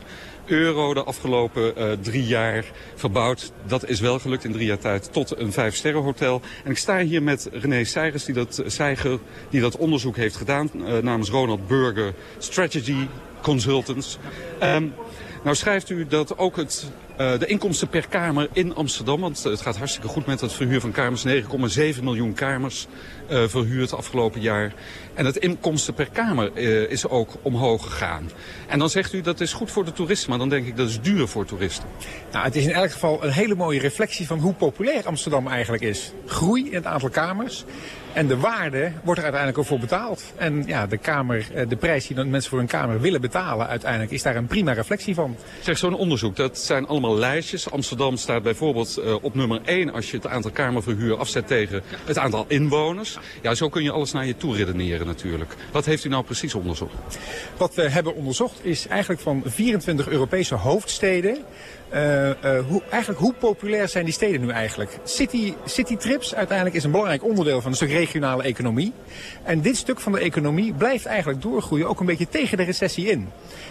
euro de afgelopen drie jaar verbouwd. Dat is wel gelukt in drie jaar tijd tot een vijfsterrenhotel. En ik sta hier met René Seigers, die dat, Seiger, die dat onderzoek heeft gedaan... namens Ronald Burger Strategy Consultants. Um, nou schrijft u dat ook het uh, de inkomsten per kamer in Amsterdam, want het gaat hartstikke goed met het verhuur van kamers. 9,7 miljoen kamers uh, verhuurd afgelopen jaar. En het inkomsten per kamer is ook omhoog gegaan. En dan zegt u dat is goed voor de toeristen, maar dan denk ik dat is duur voor toeristen. Nou, het is in elk geval een hele mooie reflectie van hoe populair Amsterdam eigenlijk is. Groei in het aantal kamers. En de waarde wordt er uiteindelijk ook voor betaald. En ja, de, kamer, de prijs die mensen voor een kamer willen betalen uiteindelijk is daar een prima reflectie van. Zeg, zo'n onderzoek, dat zijn allemaal lijstjes. Amsterdam staat bijvoorbeeld uh, op nummer 1 als je het aantal kamerverhuur afzet tegen het aantal inwoners. Ja, zo kun je alles naar je toe redeneren natuurlijk. Wat heeft u nou precies onderzocht? Wat we hebben onderzocht is eigenlijk van 24 Europese hoofdsteden uh, uh, hoe, eigenlijk hoe populair zijn die steden nu eigenlijk? City, citytrips uiteindelijk is een belangrijk onderdeel van een stuk regionale economie. En dit stuk van de economie blijft eigenlijk doorgroeien, ook een beetje tegen de recessie in.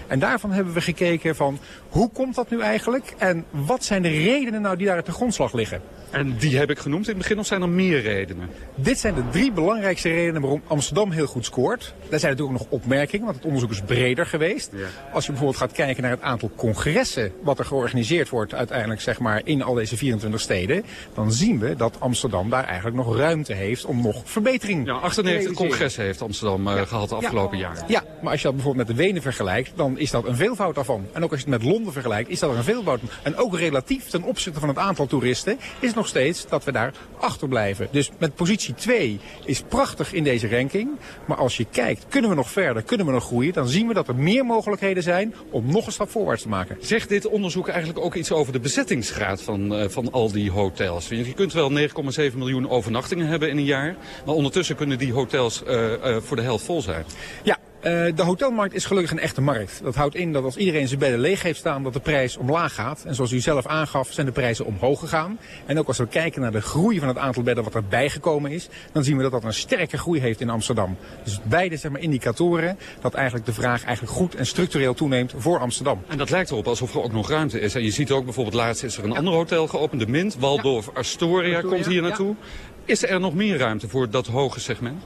En daarvan hebben we gekeken van hoe komt dat nu eigenlijk? En wat zijn de redenen nou die daar te grondslag liggen? En die heb ik genoemd in het begin of zijn er meer redenen? Dit zijn de drie belangrijkste redenen waarom Amsterdam heel goed scoort. Daar zijn natuurlijk ook nog opmerkingen, want het onderzoek is breder geweest. Ja. Als je bijvoorbeeld gaat kijken naar het aantal congressen wat er georganiseerd wordt uiteindelijk zeg maar in al deze 24 steden. Dan zien we dat Amsterdam daar eigenlijk nog ruimte heeft om nog verbetering ja, 98 congressen heeft Amsterdam uh, ja. gehad de afgelopen ja. jaren. Ja, maar als je dat bijvoorbeeld met de Wenen vergelijkt, dan is dat een veelvoud daarvan. En ook als je het met Londen vergelijkt, is dat er een veelvoud. En ook relatief ten opzichte van het aantal toeristen is het nog steeds dat we daar achterblijven. Dus met positie 2 is prachtig in deze ranking. Maar als je kijkt, kunnen we nog verder, kunnen we nog groeien... dan zien we dat er meer mogelijkheden zijn om nog een stap voorwaarts te maken. Zegt dit onderzoek eigenlijk ook iets over de bezettingsgraad van, uh, van al die hotels? Je kunt wel 9,7 miljoen overnachtingen hebben in een jaar... maar ondertussen kunnen die hotels uh, uh, voor de helft vol zijn. Ja, Uh, de hotelmarkt is gelukkig een echte markt. Dat houdt in dat als iedereen zijn bedden leeg heeft staan, dat de prijs omlaag gaat. En zoals u zelf aangaf, zijn de prijzen omhoog gegaan. En ook als we kijken naar de groei van het aantal bedden wat er bijgekomen is, dan zien we dat dat een sterke groei heeft in Amsterdam. Dus beide zeg maar, indicatoren dat eigenlijk de vraag eigenlijk goed en structureel toeneemt voor Amsterdam. En dat lijkt erop alsof er ook nog ruimte is. En je ziet ook bijvoorbeeld laatst is er een ja. ander hotel geopend, de Mint. Waldorf Astoria, Astoria komt hier naartoe. Ja. Is er nog meer ruimte voor dat hoge segment?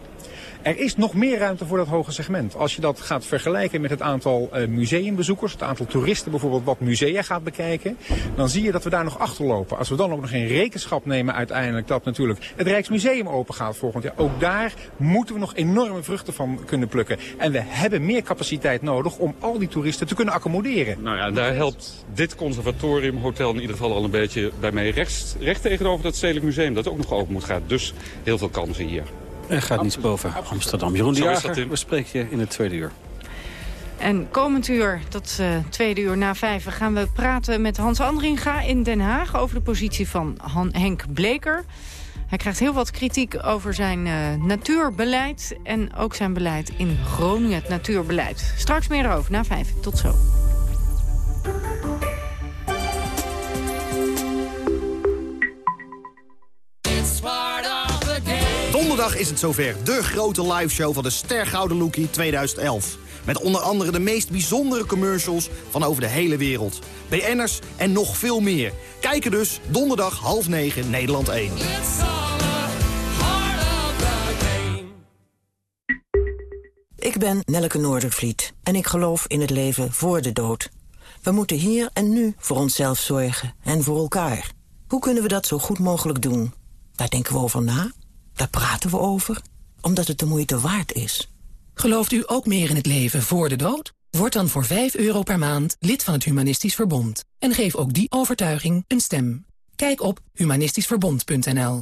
Er is nog meer ruimte voor dat hoge segment. Als je dat gaat vergelijken met het aantal uh, museumbezoekers, het aantal toeristen bijvoorbeeld wat musea gaat bekijken, dan zie je dat we daar nog achterlopen. Als we dan ook nog geen rekenschap nemen uiteindelijk dat natuurlijk het Rijksmuseum open gaat volgend jaar. Ook daar moeten we nog enorme vruchten van kunnen plukken. En we hebben meer capaciteit nodig om al die toeristen te kunnen accommoderen. Nou ja, daar helpt dit conservatoriumhotel in ieder geval al een beetje bij mee. Recht, recht tegenover het Stedelijk Museum dat ook nog open moet gaan. Dus heel veel kansen hier. Er gaat niets boven Amsterdam. Jeroen de Jager, we spreken je in het tweede uur. En komend uur, dat uh, tweede uur na vijf, gaan we praten met Hans Andringa in Den Haag... over de positie van Han Henk Bleker. Hij krijgt heel wat kritiek over zijn uh, natuurbeleid... en ook zijn beleid in Groningen, het natuurbeleid. Straks meer erover, na vijf. Tot zo. Donderdag is het zover. De grote liveshow van de Stergouden Lookie 2011. Met onder andere de meest bijzondere commercials van over de hele wereld. BN'ers en nog veel meer. Kijken dus donderdag half negen Nederland 1. Ik ben Nelleke Noordervliet en ik geloof in het leven voor de dood. We moeten hier en nu voor onszelf zorgen en voor elkaar. Hoe kunnen we dat zo goed mogelijk doen? Daar denken we over na, daar praten we over, omdat het de moeite waard is. Gelooft u ook meer in het leven voor de dood? Word dan voor 5 euro per maand lid van het Humanistisch Verbond. En geef ook die overtuiging een stem. Kijk op humanistischverbond.nl